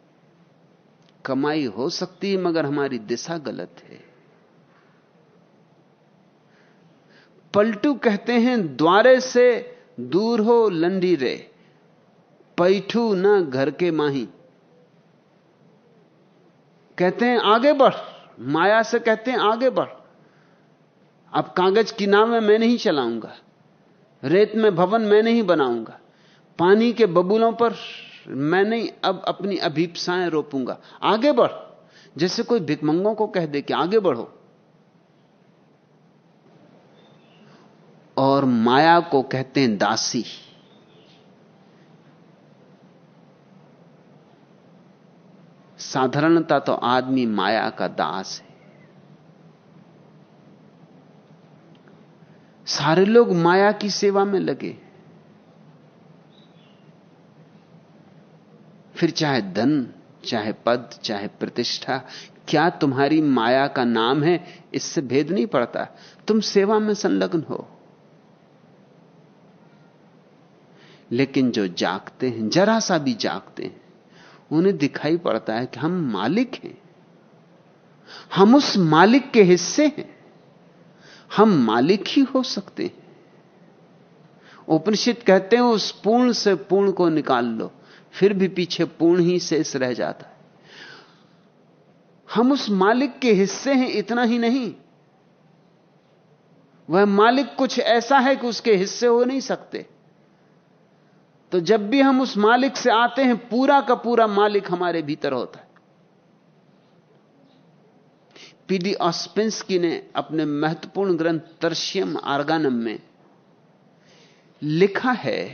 कमाई हो सकती, मगर हमारी दिशा गलत है। पलटू कहते हैं, द्वारे से दूर हो लंडी रे, पैठू न घर के माही। कहते हैं, आगे बढ़। माया से कहते हैं, आगे बढ़। अब कागज़ की नाव में मैं नहीं चलाऊँगा। रेत में भवन मैं नहीं बनाऊँगा। पानी के बबूलों पर मैं नहीं, अब अपनी अभीपसाएँ रोपूँगा। आगे बढ़। जैसे कोई भिकमंगों को कह दे कि आगे बढ़ो। और माया को कहते हैं दासी। साधारणता तो आदमी माया का दास है। सारे लोग माया की सेवा में लगे। फिर चाहे धन, चाहे पद, चाहे प्रतिष्ठा, क्या तुम्हारी माया का नाम है? इससे भेद नहीं पड़ता। तुम सेवा में संलग्न हो। लेकिन जो जागते हैं जरा सा भी जागते हैं, उन्हें दिखाई पड़ता है कि हम मालिक हैं। हम उस मालिक के हिस्से हैं। हम मालिक ही हो सकते हैं। उपनिषद कहते हैं, उस पूर्ण से पूर्ण को निकाल लो, फिर भी पीछे पूर्ण ही शेष रह जाता है। हम उस मालिक के हिस्से हैं, इतना ही नहीं। वह मालिक कुछ ऐसा है कि उसके हिस्से हो नहीं सकते। तो जब भी हम उस मालिक से आते हैं, पूरा का पूरा मालिक हमारे भीतर होता है। पीडी ऑस्पेंसकी ने अपने महत्वपूर्ण ग्रंथ तरशियम आर्गानम में लिखा है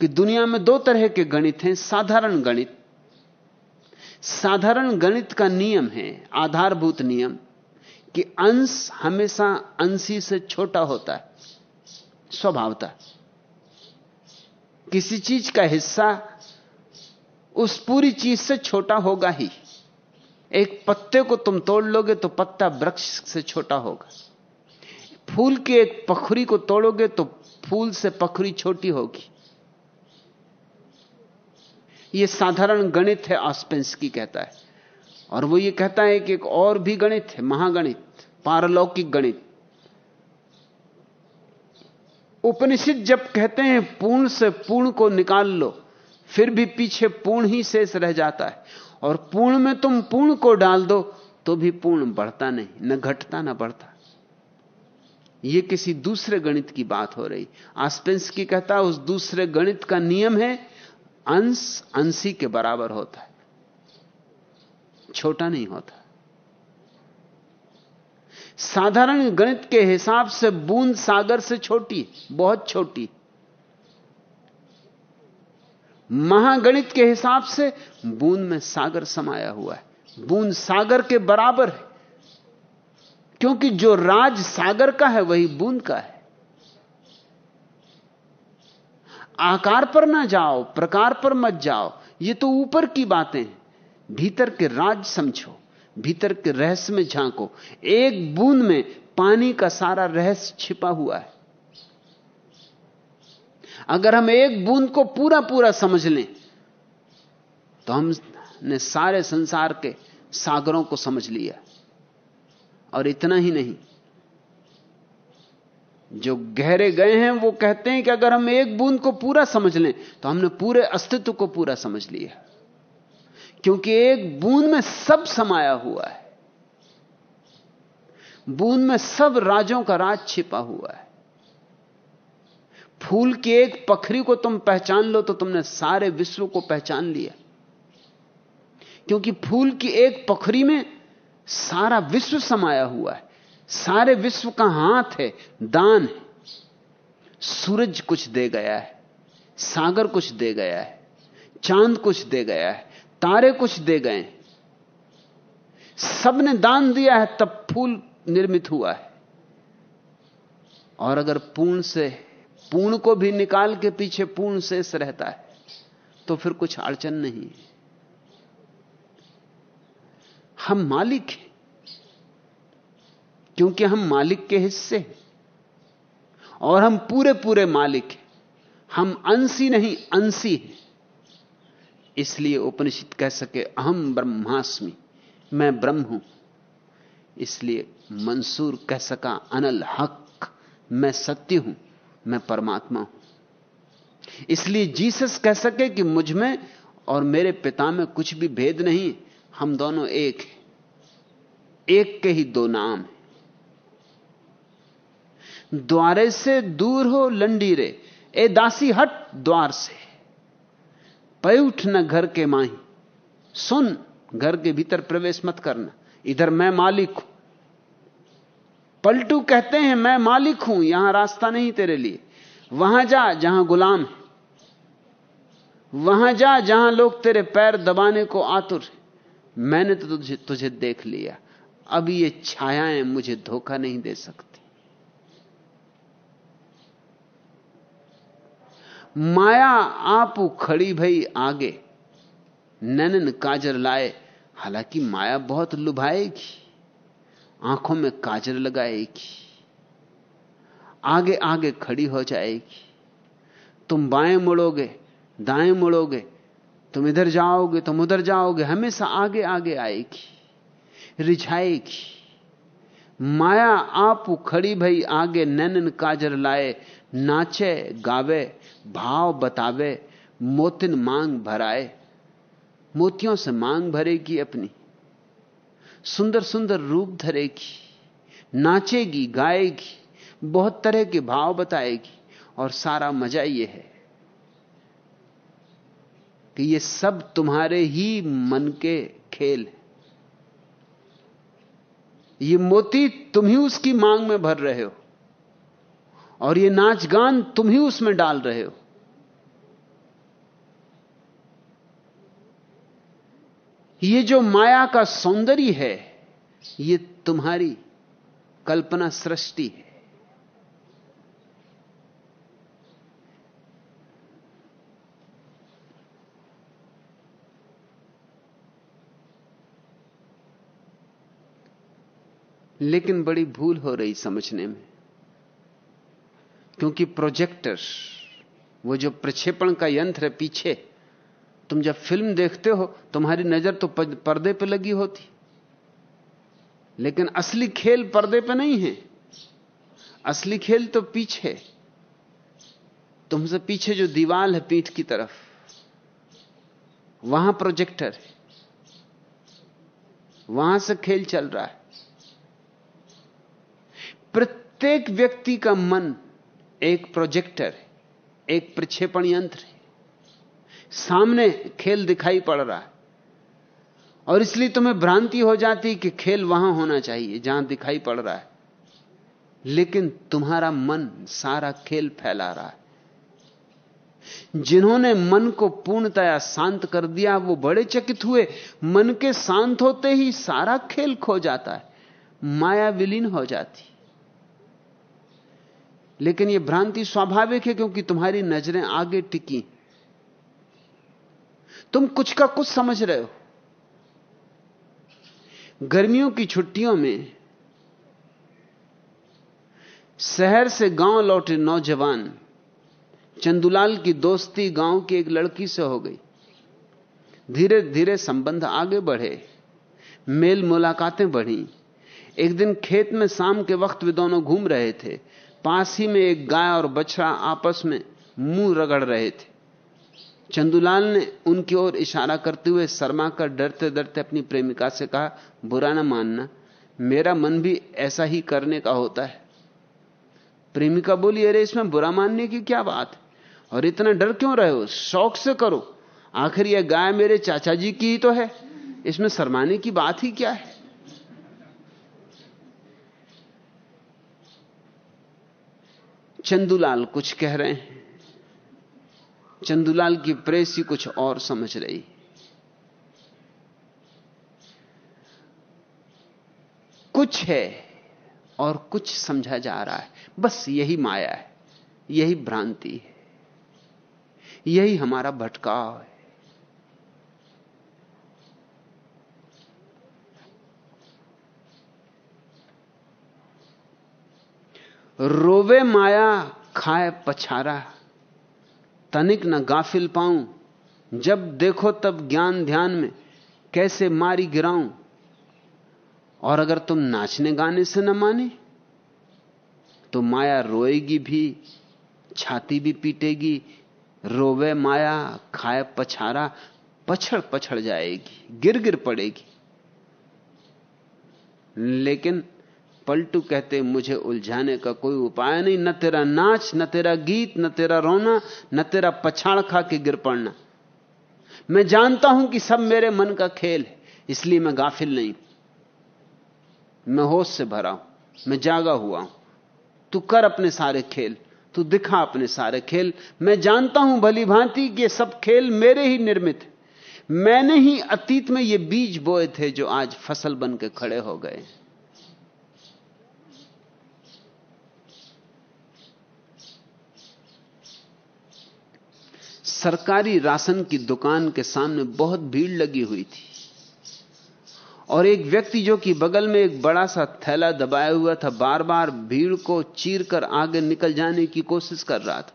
कि दुनिया में दो तरह के गणित हैं, साधारण गणित। साधारण गणित का नियम है, आधारभूत नियम, कि अंश हमेशा अंशी से छोटा होता है, स्वभावता। किसी चीज़ का हिस्सा उस पूरी चीज़ से छोटा होगा ही। एक पत्ते को तुम तोड़ लोगे तो पत्ता वृक्ष से छोटा होगा। फूल के एक पखरी को तोड़ोगे तो फूल से पखरी छोटी होगी। यह साधारण गणित है ऑस्पेंसकी कहता है। और वो ये कहता है कि एक और भी गणित है, महागणित, पारलौकिक गणित। उपनिषद जब कहते हैं, पूर्ण से पूर्ण को निकाल लो, फिर भी पीछे पूर्ण ही शेष रह जाता है। और पूर्ण में तुम पूर्ण को डाल दो तो भी पूर्ण बढ़ता नहीं, न घटता न बढ़ता। यह किसी दूसरे गणित की बात हो रही। आस्पेंस की कहता, उस दूसरे गणित का नियम है, अंश अंशी के बराबर होता है। छोटा नहीं होता। साधारण गणित के हिसाब से बूंद सागर से छोटी, बहुत छोटी। महागणित के हिसाब से बूंद में सागर समाया हुआ है। बूंद सागर के बराबर है। क्योंकि जो राज सागर का है, वही बूंद का है। आकार पर ना जाओ, प्रकार पर मत जाओ। ये तो ऊपर की बातें हैं। भीतर के राज समझो, भीतर के रहस्य में झांको। एक बूंद में पानी का सारा रहस्य छिपा हुआ है। अगर हम एक बूंद को पूरा पूरा समझ लें तो हमने सारे संसार के सागरों को समझ लिया। और इतना ही नहीं, जो गहरे गए हैं, वो कहते हैं कि अगर हम एक बूंद को पूरा समझ लें तो हमने पूरे अस्तित्व को पूरा समझ लिया। क्योंकि एक बूंद में सब समाया हुआ है। बूंद में सब राजों का राज छिपा हुआ है। फूल की एक पखरी को तुम पहचान लो तो तुमने सारे विश्व को पहचान लिया। क्योंकि फूल की एक पखरी में सारा विश्व समाया हुआ है। सारे विश्व का हाथ है, दान है। सूरज कुछ दे गया है, सागर कुछ दे गया है, चाँद कुछ दे गया है, तारे कुछ दे गए सबने दान दिया है, तब फूल निर्मित हुआ है। और अगर पूर्ण से पूर्ण को भी निकाल के पीछे पूर्ण शेष रहता है तो फिर कुछ अड़चन नहीं हम मालिक हैं, क्योंकि हम मालिक के हिस्से हैं, और हम पूरे पूरे मालिक हैं। हम अंशी नहीं अंशी हैं। इसलिए उपनिषद कह सके, अहम ब्रह्मास्मि, मैं ब्रह्म हूँ। इसलिए मंसूर कह सका, अनल हक, मैं सत्य हूँ। मैं परमात्मा हूँ। इसलिए जीसस कह सके कि मुझमें और मेरे पिता में कुछ भी भेद नहीं, हम दोनों एक हैं। एक के ही दो नाम हैं। द्वारे से दूर हो लंडी रे, ए दासी हट द्वार से। पैठ न घर के माही, सुन, घर के भीतर प्रवेश मत करना, इधर मैं मालिक हूँ। पलटू कहते हैं, मैं मालिक हूँ, यहाँ रास्ता नहीं तेरे लिए। वहाँ जा, जहाँ गुलाम है। वहाँ जा, जहाँ लोग तेरे पैर दबाने को आतुर मैंने तो तुझे तुझे देख लिया। अब ये छायाएँ मुझे धोखा नहीं दे सकती। माया आप खड़ी भई आगे। नैनन काजर लाए। हालाँकि माया बहुत लुभाएगी। आँखों में काजर लगाएगी। आगे आगे खड़ी हो जाएगी। तुम बाएँ मुड़ोगे, दाएँ मुड़ोगे, तुम इधर जाओगे, तुम उधर जाओगे, हमेशा आगे आगे आएगी, रिझाएगी। माया आप खड़ी भई, आगे नैनन काजर लाए, नाचे, गावे, भाव बतावे, मोतिन मांग भराए। मोतियों से मांग भरेगी अपनी। सुंदर सुंदर रूप धरेगी, नाचेगी, गाएगी, बहुत तरह के भाव बताएगी और सारा मज़ा यह है कि ये सब तुम्हारे ही मन के खेल है। ये मोती तुम ही उसकी मांग में भर रहे हो और ये नाच गान तुम ही उसमें डाल रहे हो। ये जो माया का सौंदर्य है, ये तुम्हारी कल्पना सृष्टि है। लेकिन बड़ी भूल हो रही समझने में, क्योंकि प्रोजेक्टर, वो जो प्रक्षेपण का यंत्र है पीछे तुम जब फ़िल्म देखते हो, तुम्हारी नज़र तो पर्दे पे लगी होती। लेकिन असली खेल पर्दे पे नहीं है। असली खेल तो पीछे। तुमसे पीछे जो दीवाल है पीठ की तरफ़, वहाँ प्रोजेक्टर है। वहाँ से खेल चल रहा है। प्रत्येक व्यक्ति का मन एक प्रोजेक्टर है, एक प्रक्षेपण यंत्र है। सामने खेल दिखाई पड़ रहा है। और इसलिए तुम्हें भ्रांति हो जाती कि खेल वहाँ होना चाहिए, जहाँ दिखाई पड़ रहा है। लेकिन तुम्हारा मन सारा खेल फैला रहा है। जिन्होंने मन को पूर्णतया शांत कर दिया, वो बड़े चकित हुए। मन के शांत होते ही सारा खेल खो जाता है, माया विलीन हो जाती। लेकिन यह भ्रांति स्वाभाविक है, क्योंकि तुम्हारी नज़रें आगे टिकी। तुम कुछ का कुछ समझ रहे हो। गर्मियों की छुट्टियों में शहर से गाँव लौटे नौजवान, चंदुलाल की दोस्ती गाँव की एक लड़की से हो गई। धीरे धीरे संबंध आगे बढ़े, मेल मुलाकातें बढ़ी। एक दिन खेत में शाम के वक्त वे दोनों घूम रहे थे। पास ही में एक गाय और बछड़ा आपस में मुँह रगड़ रहे थे। चंदुलाल ने उनकी ओर इशारा करते हुए शर्मा कर डरते डरते अपनी प्रेमिका से कहा, बुरा ना मानना, मेरा मन भी ऐसा ही करने का होता है। प्रेमिका बोली, अरे, इसमें बुरा मानने की क्या बात है? और इतना डर क्यों रहे हो? शौक से करो। आखिर यह गाय मेरे चाचा जी की ही तो है। इसमें शर्माने की बात ही क्या है? चंदूलाल कुछ कह रहे हैं। चंदूलाल की प्रेसी कुछ और समझ रही। कुछ है और कुछ समझा जा रहा है। बस यही माया है, यही भ्रांति है, यही हमारा भटकाव है। रोवे माया, खाए पछारा। तनिक न गाफिल पाऊँ। जब देखो तब ज्ञान ध्यान में कैसे मारी गिराऊं। और अगर तुम नाचने गाने से न माने तो माया रोएगी भी, छाती भी पीटेगी, रोवे माया, खाए पछारा पछड़ पछड़ जाएगी गिर गिर पड़ेगी। लेकिन पलटू कहते, मुझे उलझाने का कोई उपाय नहीं, न तेरा नाच, न तेरा गीत, न तेरा रोना, न तेरा पछाड़ खा के गिर पड़ना। मैं जानता हूँ कि सब मेरे मन का खेल है, इसलिए मैं गाफिल नहीं मैं होश से भरा हूँ, मैं जागा हुआ हूँ। तू कर अपने सारे खेल, तू दिखा अपने सारे खेल। मैं जानता हूँ, भली भांति, कि सब खेल मेरे ही निर्मित है। मैंने ही अतीत में ये बीज बोए थे, जो आज फ़सल बन के खड़े हो गए सरकारी राशन की दुकान के सामने बहुत भीड़ लगी हुई थी। और एक व्यक्ति जो कि बगल में एक बड़ा सा थैला दबाया हुआ था बार बार भीड़ को चीर कर आगे निकल जाने की कोशिश कर रहा था।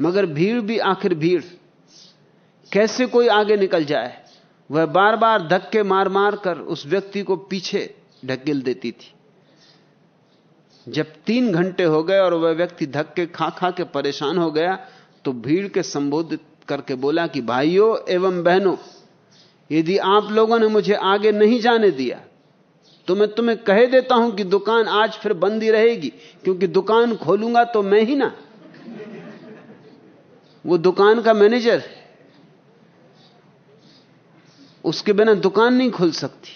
मगर भीड़ भी आखिर भीड़। कैसे कोई आगे निकल जाए? वह बार बार धक्के मार मार कर उस व्यक्ति को पीछे ढकेल देती थी। जब तीन घंटे हो गए और वह व्यक्ति धक्के खा खा के परेशान हो गया तो भीड़ के संबोधित करके बोला कि भाइयों एवं बहनों, यदि आप लोगों ने मुझे आगे नहीं जाने दिया तो मैं तुम्हें कह देता हूँ कि दुकान आज फिर बंद ही रहेगी, क्योंकि दुकान खोलूँगा तो मैं ही ना। वो दुकान का मैनेजर उसके बिना दुकान नहीं खुल सकती।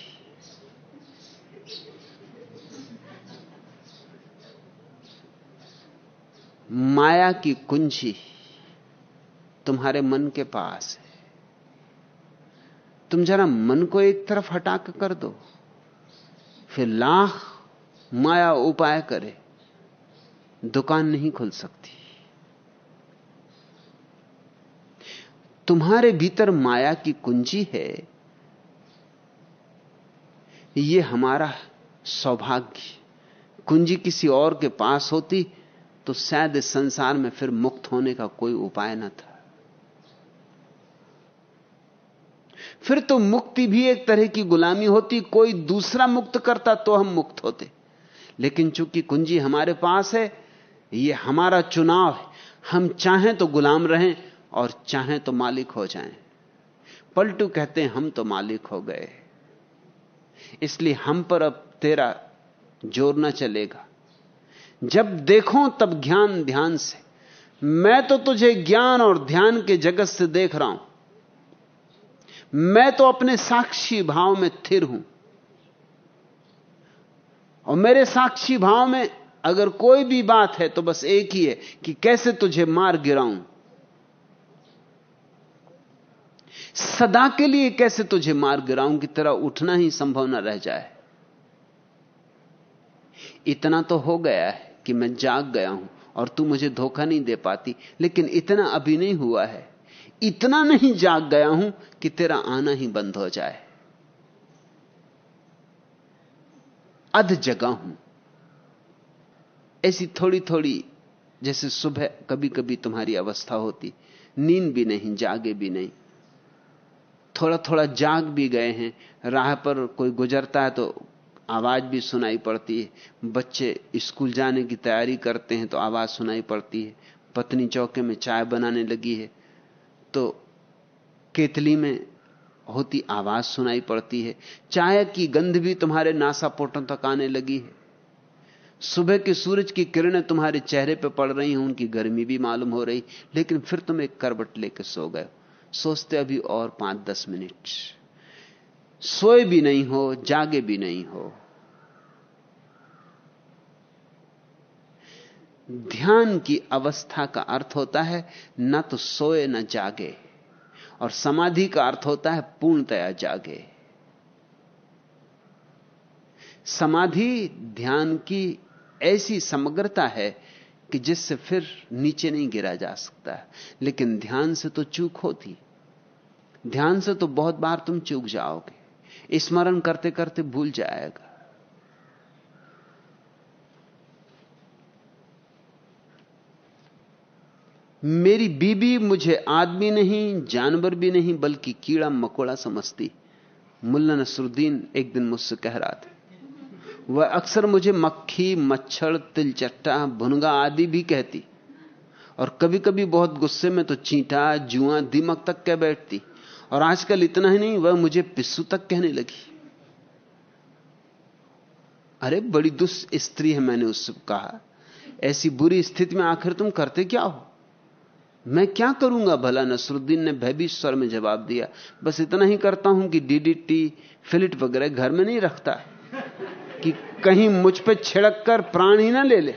माया की कुंजी। तुम्हारे मन के पास है। तुम जरा मन को एक तरफ़ हटा कर दो, फिर लाख माया उपाय करे, दुकान नहीं खुल सकती। तुम्हारे भीतर माया की कुंजी है यह हमारा सौभाग्य। कुंजी किसी और के पास होती तो शायद संसार में फिर मुक्त होने का कोई उपाय न था। फिर तो मुक्ति भी एक तरह की गुलामी होती, कोई दूसरा मुक्त करता तो हम मुक्त होते। लेकिन चूँकि कुंजी हमारे पास है यह हमारा चुनाव है। हम चाहें तो गुलाम रहें और चाहें तो मालिक हो जाएँ। पलटू कहते हैं, हम तो मालिक हो गए। इसलिए हम पर अब तेरा ज़ोर ना चलेगा। जब देखो तब ज्ञान ध्यान से। मैं तो तुझे ज्ञान और ध्यान के जगत से देख रहा हूँ। मैं तो अपने साक्षी भाव में थिर हूँ। और मेरे साक्षी भाव में अगर कोई भी बात है तो बस एक ही है कि कैसे तुझे मार गिराऊं? सदा के लिए कैसे तुझे मार गिराऊं की तरह उठना ही संभव ना रह जाए? इतना तो हो गया है कि मैं जाग गया हूँ और तू मुझे धोखा नहीं दे पाती, लेकिन इतना अभी नहीं हुआ है इतना नहीं जाग गया हूँ कि तेरा आना ही बंद हो जाए। अध जगा हूँ। ऐसी थोड़ी थोड़ी जैसे सुबह कभी कभी तुम्हारी अवस्था होती, नींद भी नहीं, जागे भी नहीं। थोड़ा थोड़ा जाग भी गए हैं, राह पर कोई गुजरता है तो आवाज़ भी सुनाई पड़ती है। बच्चे स्कूल जाने की तैयारी करते हैं तो आवाज़ सुनाई पड़ती है। पत्नी चौके में चाय बनाने लगी है तो केतली में होती आवाज़ सुनाई पड़ती है। चाय की गंध भी तुम्हारे नासापोटों तक आने लगी है। सुबह के सूरज की किरणें तुम्हारे चेहरे पर पड़ रही हैं, उनकी गर्मी भी मालूम हो रही। लेकिन फिर तुम एक करबट लेकर सो गए। सोचते अभी और पाँच दस मिनट। सोए भी नहीं हो, जागे भी नहीं हो। ध्यान की अवस्था का अर्थ होता है न तो सोए न जागे। और समाधि का अर्थ होता है पूर्णतया जागे। समाधि ध्यान की ऐसी समग्रता है कि जिससे फिर नीचे नहीं गिरा जा सकता लेकिन ध्यान से तो चूक होती। ध्यान से तो बहुत बार तुम चूक जाओगे। स्मरण करते करते भूल जाएगा। मेरी बीबी मुझे आदमी नहीं, जानवर भी नहीं, बल्कि कीड़ा मकोड़ा समझती। मुल्ला नसरुद्दीन एक दिन मुझसे कह रहा था। वह अक्सर मुझे मक्खी, मच्छर, तिलचट्टा, भुनगा आदि भी कहती। और कभी कभी बहुत गुस्से में तो चींटा, जुआ दीमक तक कह बैठती। और आजकल इतना ही नहीं, वह मुझे पिस्सू तक कहने लगी। अरे, बड़ी दुष्ट स्त्री है मैंने उससे कहा। ऐसी बुरी स्थिति में आखिर तुम करते क्या हो? मैं क्या करूँगा? भला नसरुद्दीन ने भयभीत स्वर में जवाब दिया, बस इतना ही करता हूँ कि डीडीटी फिलिट वगैरह घर में नहीं रखता, कि कहीं मुझ पर छिड़क कर प्राण ही ना ले ले।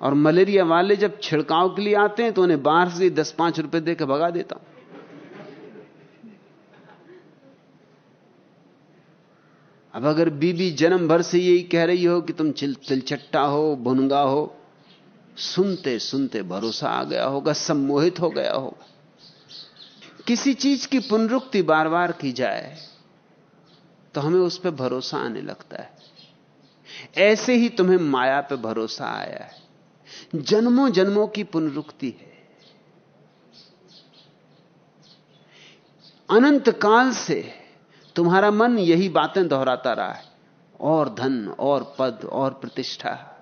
और मलेरिया वाले जब छिड़काव के लिए आते हैं तो उन्हें बाहर से दस पाँच रुपए देकर भगा देता हूँ। अब अगर बीबी जन्म भर से यही कह रही हो कि तुम तिलचट्टा हो, भुनगा हो सुनते सुनते भरोसा आ गया होगा, सम्मोहित हो गया होगा। किसी चीज़ की पुनरुक्ति बार बार की जाए तो हमें उस पर भरोसा आने लगता है। ऐसे ही तुम्हें माया पे भरोसा आया है। जन्मों जन्मों की पुनरुक्ति है। अनंत काल से तुम्हारा मन यही बातें दोहराता रहा है। और धन, और पद, और प्रतिष्ठा।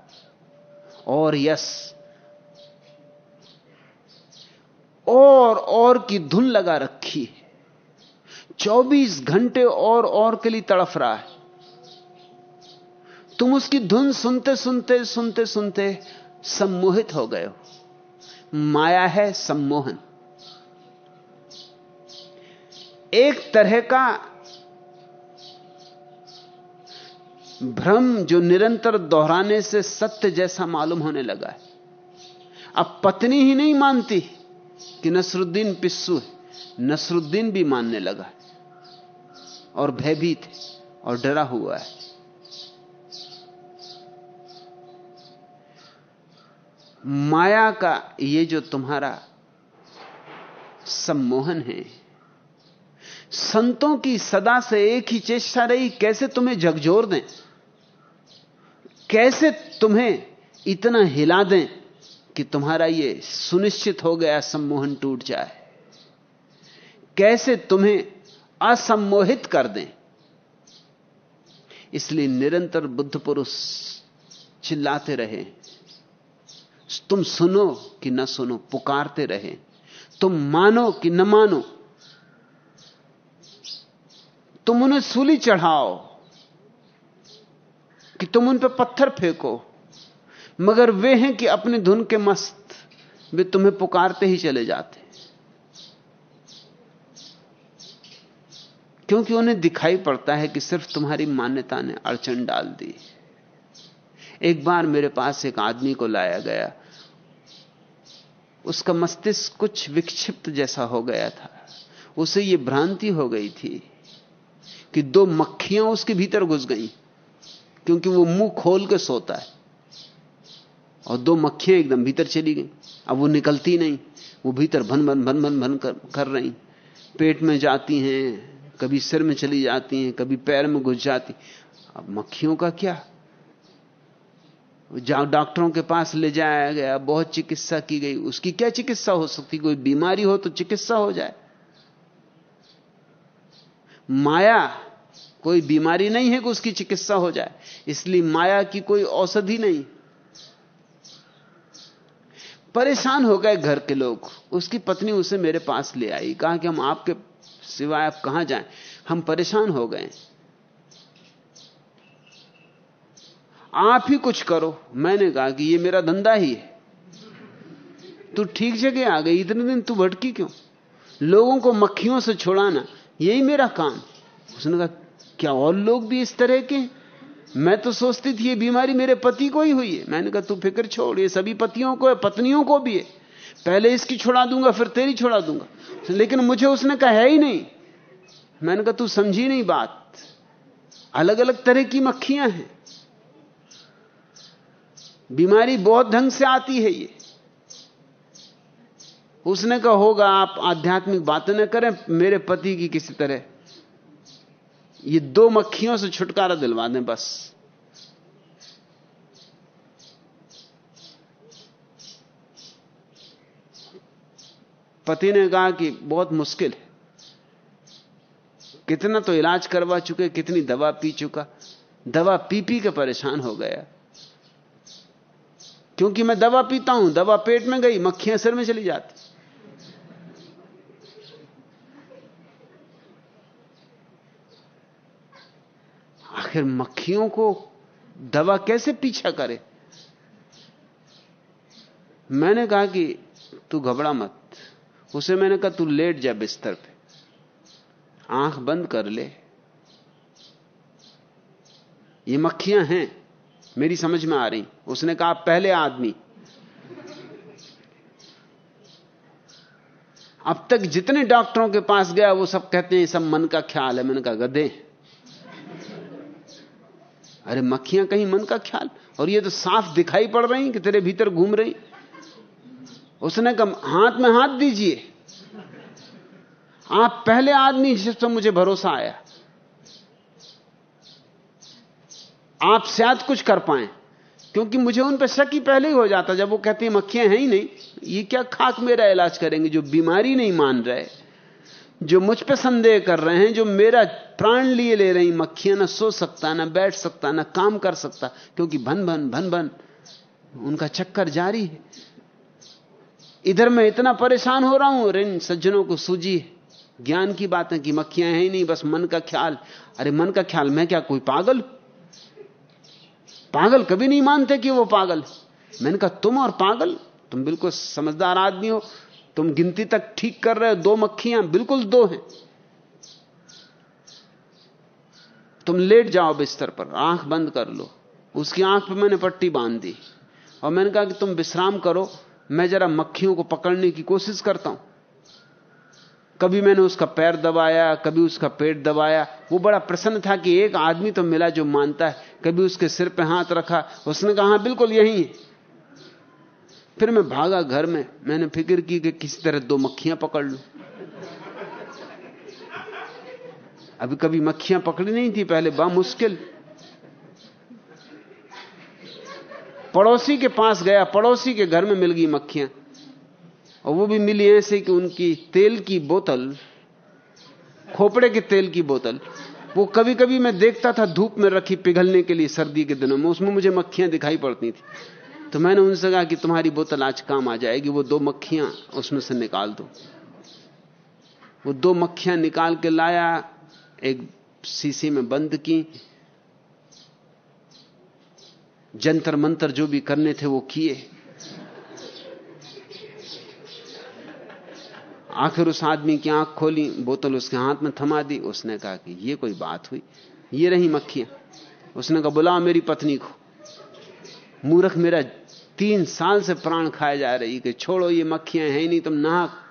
और यश और और की धुन लगा रखी है। 24 घंटे और और के लिए तड़फ रहा है। तुम उसकी धुन सुनते सुनते सुनते सुनते सम्मोहित हो गए हो। माया है सम्मोहन। एक तरह का भ्रम जो निरंतर दोहराने से सत्य जैसा मालूम होने लगा है। अब पत्नी ही नहीं मानती कि नसरुद्दीन पिस्सू है, नसरुद्दीन भी मानने लगा है और भयभीत है और डरा हुआ है। माया का ये जो तुम्हारा सम्मोहन है, संतों की सदा से एक ही चेष्टा रही, कैसे तुम्हें झकझोर दें? कैसे तुम्हें इतना हिला दें कि तुम्हारा यह सुनिश्चित हो गया सम्मोहन टूट जाए? कैसे तुम्हें असम्मोहित कर दें? इसलिए निरंतर बुद्ध पुरुष चिल्लाते रहे। तुम सुनो कि न सुनो, पुकारते रहे। तुम मानो कि न मानो। तुम उन्हें सूली चढ़ाओ। कि तुम उन पर पत्थर फेंको। मगर वे हैं कि अपने धुन के मस्त, वे तुम्हें पुकारते ही चले जाते। क्योंकि उन्हें दिखाई पड़ता है कि सिर्फ़ तुम्हारी मान्यता ने अड़चन डाल दी। एक बार मेरे पास एक आदमी को लाया गया। उसका मस्तिष्क कुछ विक्षिप्त जैसा हो गया था। उसे यह भ्रांति हो गई थी कि दो मक्खियाँ उसके भीतर घुस गई। क्योंकि वो मुँह खोल के सोता है। और दो मक्खियाँ एकदम भीतर चली गई। अब वो निकलती नहीं। वो भीतर भन भन भन भन भन कर, कर रही। पेट में जाती हैं कभी सिर में चली जाती हैं कभी पैर में घुस जाती। अब मक्खियों का क्या? डॉक्टरों के पास ले जाया गया बहुत चिकित्सा की गई। उसकी क्या चिकित्सा हो सकती? कोई बीमारी हो तो चिकित्सा हो जाए। माया कोई बीमारी नहीं है कि उसकी चिकित्सा हो जाए। इसलिए माया की कोई औषधि नहीं। परेशान हो गए घर के लोग। उसकी पत्नी उसे मेरे पास ले आई। कहा कि हम आपके सिवाय आप कहाँ जाएँ? हम परेशान हो गए। आप ही कुछ करो। मैंने कहा कि ये मेरा धंधा ही है। तू ठीक जगह आ गई। इतने दिन तू भटकी क्यों? लोगों को मक्खियों से छुड़ाना, यही मेरा काम। उसने कहा क्या और लोग भी इस तरह के? मैं तो सोचती थी, ये बीमारी मेरे पति को ही हुई है। मैंने कहा, तू फ़िक्र छोड़, ये सभी पतियों को है, पत्नियों को भी है। पहले इसकी छुड़ा दूँगा, फिर तेरी छुड़ा दूँगा। लेकिन मुझे उसने कहा, है ही नहीं। मैंने कहा, तू समझी नहीं बात। अलग अलग तरह की मक्खियाँ हैं। बीमारी बहुत ढंग से आती है ये। उसने कहा, होगा, आप आध्यात्मिक बातें न करें, मेरे पति की किसी तरह। ये दो मक्खियों से छुटकारा दिलवा दें बस। पति ने कहा कि बहुत मुश्किल है। कितना तो इलाज करवा चुके, कितनी दवा पी चुका। दवा पी पी के परेशान हो गया। क्योंकि मैं दवा पीता हूँ, दवा पेट में गई, मक्खियाँ सिर में चली जाती। आखिर मक्खियों को दवा कैसे पीछा करे? मैंने कहा कि तू घबरा मत। उसे मैंने कहा, तू लेट जा बिस्तर पे। आँख बंद कर ले। ये मक्खियाँ हैं, मेरी समझ में आ रही। उसने कहा पहले आदमी। अब तक जितने डॉक्टरों के पास गया, वो सब कहते हैं सब मन का ख्याल है। मैंने कहा, गधे अरे मक्खियाँ कहीं मन का ख्याल। और ये तो साफ़ दिखाई पड़ रही कि तेरे भीतर घूम रही। उसने कहा, हाथ में हाथ दीजिए। आप पहले आदमी जिस पर मुझे भरोसा आया। आप शायद कुछ कर पाए, क्योंकि मुझे उन पर शक ही पहले ही हो जाता, जब वो कहती हैं, मक्खियाँ हैं ही नहीं। ये क्या खाक मेरा इलाज करेंगे जो बीमारी नहीं मान रहे? जो मुझ पर संदेह कर रहे हैं, जो मेरा प्राण लिए ले रही मक्खियाँ ना सो सकता, ना बैठ सकता, ना काम कर सकता, क्योंकि भन भन भन भन, उनका चक्कर जारी है। इधर मैं इतना परेशान हो रहा हूँ इन सज्जनों को सूझी ज्ञान की बातें कि मक्खियाँ हैं ही नहीं, बस मन का ख्याल। अरे मन का ख्याल, मैं क्या, कोई पागल? पागल कभी नहीं मानते कि वो पागल। मैंने कहा, तुम और पागल? तुम बिल्कुल समझदार आदमी हो। तुम गिनती तक ठीक कर रहे हो दो मक्खियाँ बिल्कुल दो हैं। तुम लेट जाओ बिस्तर पर आँख बंद कर लो। उसकी आँख पे मैंने पट्टी बाँध। दी और मैंने कहा कि तुम विश्राम करो मैं जरा मक्खियों को पकड़ने की कोशिश करता हूँ। कभी मैंने उसका पैर दबाया कभी उसका पेट दबाया। वो बड़ा प्रसन्न था कि एक आदमी तो मिला जो मानता है। कभी उसके सिर पे हाथ रखा उसने कहा हाँ, बिल्कुल यही है। फिर मैं भागा घर में, मैंने फ़िक्र की कि किसी तरह दो मक्खियाँ पकड़ लू। अभी कभी मक्खियाँ पकड़ी नहीं थी पहले बा मुश्किल। पड़ोसी के पास गया, पड़ोसी के घर में मिल गई मक्खियाँ। और वो भी मिली ऐसे कि उनकी तेल की बोतल, खोपड़े के तेल की बोतल, वो कभी कभी मैं देखता था धूप में रखी पिघलने के लिए सर्दी के दिनों में, उसमें मुझे मक्खियाँ दिखाई पड़ती थी। तो मैंने उनसे कहा कि तुम्हारी बोतल आज काम आ जाएगी, वो दो मक्खियाँ उसमें से निकाल दो। वो दो मक्खियाँ निकाल के लाया, एक शीशी में बंद की। जंतर मंतर जो भी करने थे वो किए। आखिर उस आदमी की आँख खोली, बोतल उसके हाथ में थमा दी, उसने कहा कि ये कोई बात हुई, ये रही मक्खियाँ। उसने कहा, बुलाओ मेरी पत्नी को। मूर्ख मेरा तीन साल से प्राण खाए जा रही कि छोड़ो ये मक्खियाँ हैं नहीं, तुम नाक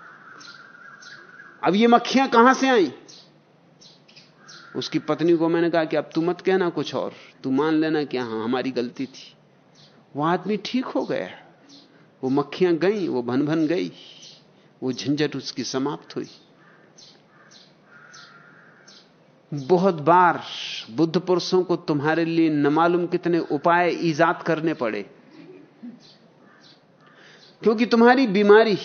अब ये मक्खियाँ कहाँ से आई? उसकी पत्नी को मैंने कहा कि अब तू मत कहना कुछ और, तू मान लेना कि हाँ, हमारी गलती थी। वो आदमी ठीक हो गया। वो मक्खियाँ गई, वो भन भन गई, वो झंझट उसकी समाप्त हुई। बहुत बार बुद्ध पुरुषों को तुम्हारे लिए न मालूम कितने उपाय ईजाद करने पड़े। क्योंकि तुम्हारी बीमारी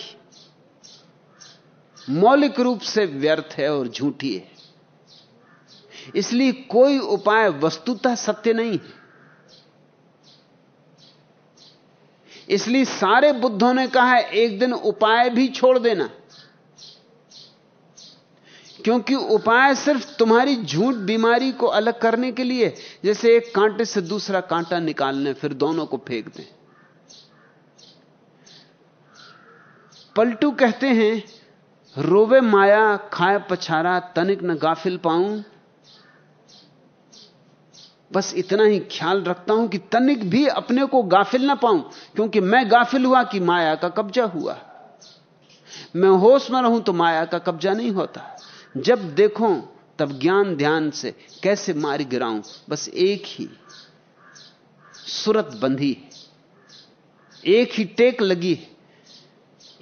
मौलिक रूप से व्यर्थ है और झूठी है। इसलिए कोई उपाय वस्तुतः सत्य नहीं है। इसलिए सारे बुद्धों ने कहा है, एक दिन उपाय भी छोड़ देना। क्योंकि उपाय सिर्फ़ तुम्हारी झूठ बीमारी को अलग करने के लिए, जैसे एक कांटे से दूसरा कांटा निकालने, फिर दोनों को फेंक दें। पलटू कहते हैं, रोवे माया खाए पछारा, तनिक न गाफिल पाऊँ। बस इतना ही ख्याल रखता हूँ कि तनिक भी अपने को गाफिल ना पाऊँ, क्योंकि मैं गाफिल हुआ कि माया का कब्जा हुआ। मैं होश में रहूँ तो माया का कब्जा नहीं होता। जब देखो, तब ज्ञान ध्यान से कैसे मार गिराऊं? बस एक ही। सुरत बंधी एक ही टेक लगी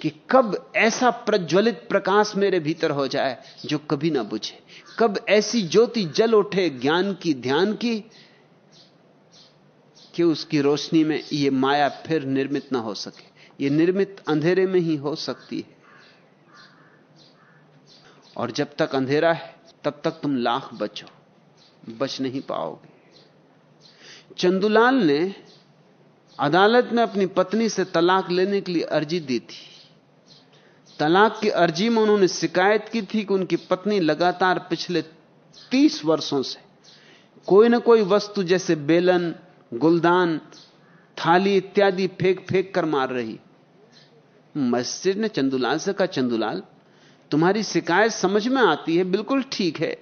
कि कब ऐसा प्रज्वलित प्रकाश मेरे भीतर हो जाए जो कभी ना बुझे। कब ऐसी ज्योति जल उठे ज्ञान की ध्यान की कि उसकी रोशनी में यह माया फिर निर्मित ना हो सके। यह निर्मित अंधेरे में ही हो सकती है। और जब तक अंधेरा है, तब तक तुम लाख बचो। बच नहीं पाओगे। चंदुलाल ने अदालत में अपनी पत्नी से तलाक लेने के लिए अर्जी दी थी। तलाक की अर्जी में उन्होंने शिकायत की थी कि उनकी पत्नी लगातार पिछले तीस वर्षों से कोई ना कोई वस्तु जैसे बेलन, गुलदान, थाली इत्यादि फेंक फेंक कर मार रही। मस्जिद ने चंदुलाल से कहा, चंदुलाल तुम्हारी शिकायत समझ में आती है, बिल्कुल ठीक है।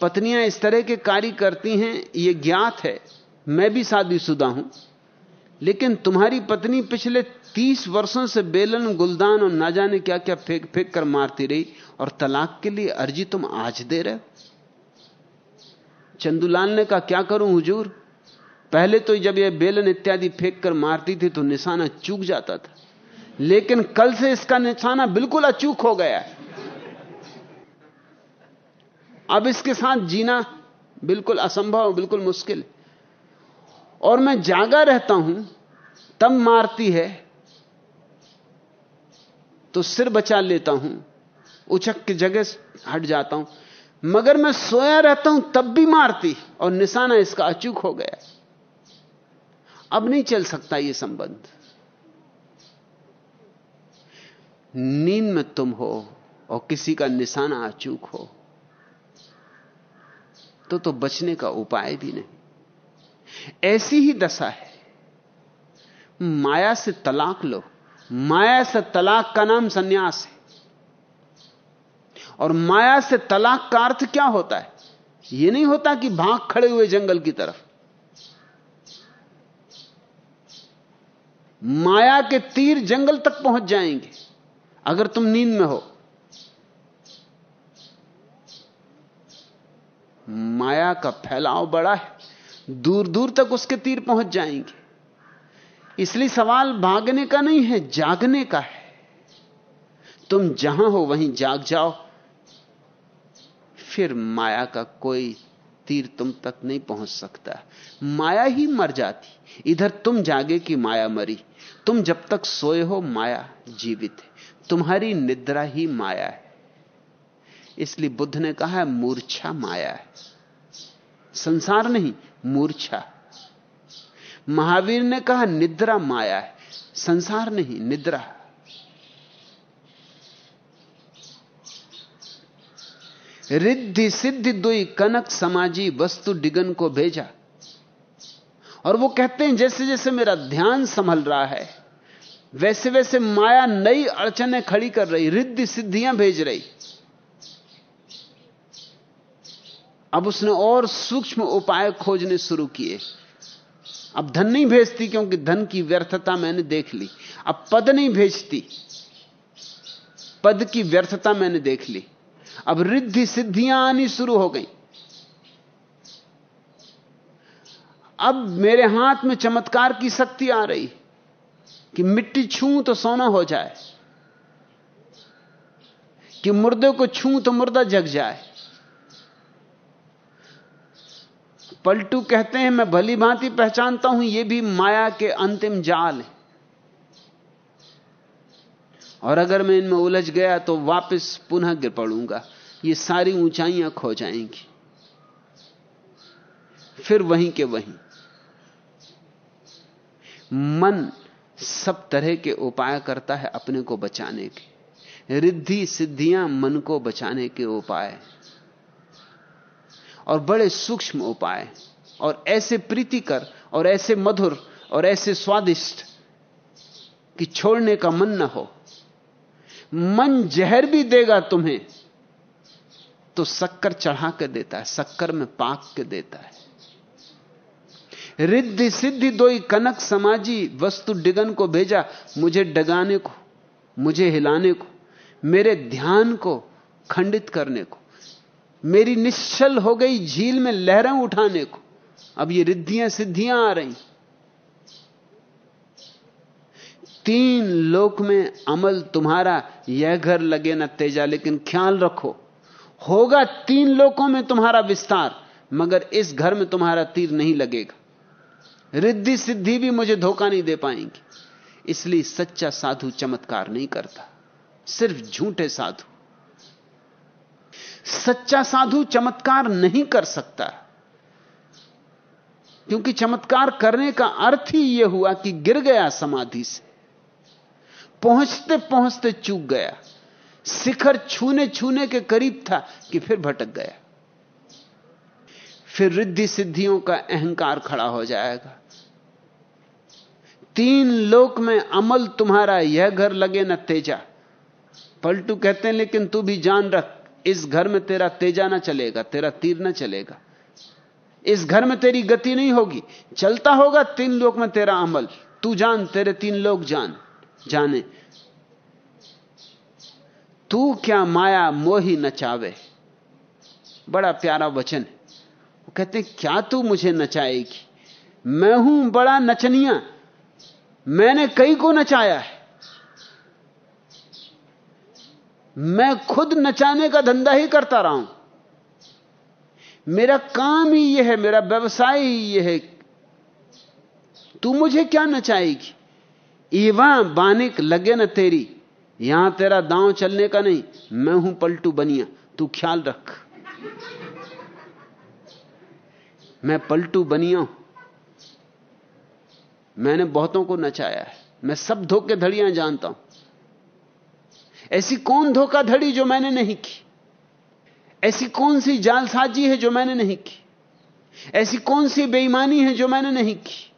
पत्नियाँ इस तरह के कार्य करती हैं यह ज्ञात है। मैं भी शादीशुदा हूँ। लेकिन तुम्हारी पत्नी पिछले तीस वर्षों से बेलन, गुलदान और ना जाने क्या क्या फेंक फेंक कर मारती रही और तलाक के लिए अर्जी तुम आज दे रहे चंदूलाल ने कहा, क्या करूँ हुजूर? पहले तो जब यह बेलन इत्यादि फेंक कर मारती थी तो निशाना चूक जाता था। लेकिन कल से इसका निशाना बिल्कुल अचूक हो गया है। अब इसके साथ जीना बिल्कुल असंभव, बिल्कुल मुश्किल। और मैं जागा रहता हूँ, तब मारती है तो सिर बचा लेता हूँ उचक की जगह हट जाता हूँ। मगर मैं सोया रहता हूँ, तब भी मारती, और निशाना इसका अचूक हो गया अब नहीं चल सकता यह संबंध। नींद में तुम हो और किसी का निशाना अचूक हो तो तो बचने का उपाय भी नहीं। ऐसी ही दशा है। माया से तलाक लो। माया से तलाक का नाम सन्यास है। और माया से तलाक का अर्थ क्या होता है? यह नहीं होता कि भाग खड़े हुए जंगल की तरफ़। माया के तीर जंगल तक पहुँच जाएँगे। अगर तुम नींद में हो, माया का फैलाव बड़ा है दूर दूर तक उसके तीर पहुँच जाएँगे। इसलिए सवाल भागने का नहीं है, जागने का है। तुम जहाँ हो वहीं जाग जाओ। फिर माया का कोई तीर तुम तक नहीं पहुँच सकता। माया ही मर जाती। इधर तुम जागे कि माया मरी। तुम जब तक सोए हो, माया जीवित है। तुम्हारी निद्रा ही माया है। इसलिए बुद्ध ने कहा है, मूर्छा माया है। संसार नहीं, मूर्छा। महावीर ने कहा, निद्रा माया है। संसार नहीं, निद्रा। रिद्धि सिद्धि दुई कनक समाजी वस्तु डिगन को भेजा। और वो कहते हैं जैसे जैसे मेरा ध्यान संभल रहा है वैसे वैसे माया नई अड़चने खड़ी कर रही, रिद्धि सिद्धियाँ भेज रही। अब उसने और सूक्ष्म उपाय खोजने शुरू किए। अब धन नहीं भेजती क्योंकि धन की व्यर्थता मैंने देख ली। अब पद नहीं भेजती, पद की व्यर्थता मैंने देख ली। अब रिद्धि सिद्धियाँ आनी शुरू हो गई। अब मेरे हाथ में चमत्कार की शक्ति आ रही। कि मिट्टी छू तो सोना हो जाए। कि मुर्दे को छू तो मुर्दा जग जाए। पलटू कहते हैं, मैं भली भांति पहचानता हूँ यह भी माया के अंतिम जाल है। और अगर मैं इनमें उलझ गया तो वापस पुनः गिर पड़ूँगा। ये सारी ऊंचाइयाँ खो जाएँगी। फिर वहीं के वहीं। मन सब तरह के उपाय करता है अपने को बचाने के। रिद्धि सिद्धियाँ मन को बचाने के उपाय। और बड़े सूक्ष्म उपाय। और ऐसे प्रीतिकर, और ऐसे मधुर, और ऐसे स्वादिष्ट कि छोड़ने का मन ना हो। मन जहर भी देगा तुम्हें तो शक्कर चढ़ा के देता है, शक्कर में पाक के देता है। रिद्धि सिद्धि दोई कनक समाजी वस्तु डिगन को भेजा, मुझे डगाने को, मुझे हिलाने को, मेरे ध्यान को खंडित करने को, मेरी निश्चल हो गई झील में लहरें उठाने को। अब ये रिद्धियाँ सिद्धियाँ आ रही। तीन लोक में अमल तुम्हारा, यह घर लगे न तेजा, लेकिन ख्याल रखो। होगा तीन लोकों में तुम्हारा विस्तार, मगर इस घर में तुम्हारा तीर नहीं लगेगा। रिद्धि सिद्धि भी मुझे धोखा नहीं दे पाएँगी। इसलिए सच्चा साधु चमत्कार नहीं करता। सिर्फ़ झूठे साधु। सच्चा साधु चमत्कार नहीं कर सकता। क्योंकि चमत्कार करने का अर्थ ही यह हुआ कि गिर गया समाधि से। पहुँचते पहुँचते चूक गया। शिखर छूने छूने के करीब था कि फिर भटक गया। फिर रिद्धि सिद्धियों का अहंकार खड़ा हो जाएगा। तीन लोक में अमल तुम्हारा, यह घर लगे न तेजा। पलटू कहते हैं, लेकिन तू भी जान रख, इस घर में तेरा तेजा ना चलेगा, तेरा तीर ना चलेगा। इस घर में तेरी गति नहीं होगी, चलता होगा तीन लोक में तेरा अमल। तू जान, तेरे तीन लोग जान, जाने। तू क्या माया मोही नचावे बड़ा प्यारा वचन है। वो कहते क्या तू मुझे नचाएगी? मैं हूँ बड़ा नचनिया मैंने कई को नचाया है। मैं खुद नचाने का धंधा ही करता रहा हूँ। मेरा काम ही यह है, मेरा व्यवसाय ही यह है। तू मुझे क्या नचाएगी? ईवा बानिक लगे न तेरी। यहाँ तेरा दांव चलने का नहीं, मैं हूँ पलटू बनिया। तू ख्याल रख। मैं पलटू बनिया हूँ। मैंने बहुतों को नचाया है। मैं सब धोखे धड़ियाँ जानता हूँ। ऐसी कौन धोखाधड़ी जो मैंने नहीं की? ऐसी कौन सी जालसाजी है जो मैंने नहीं की? ऐसी कौन सी बेईमानी है जो मैंने नहीं की?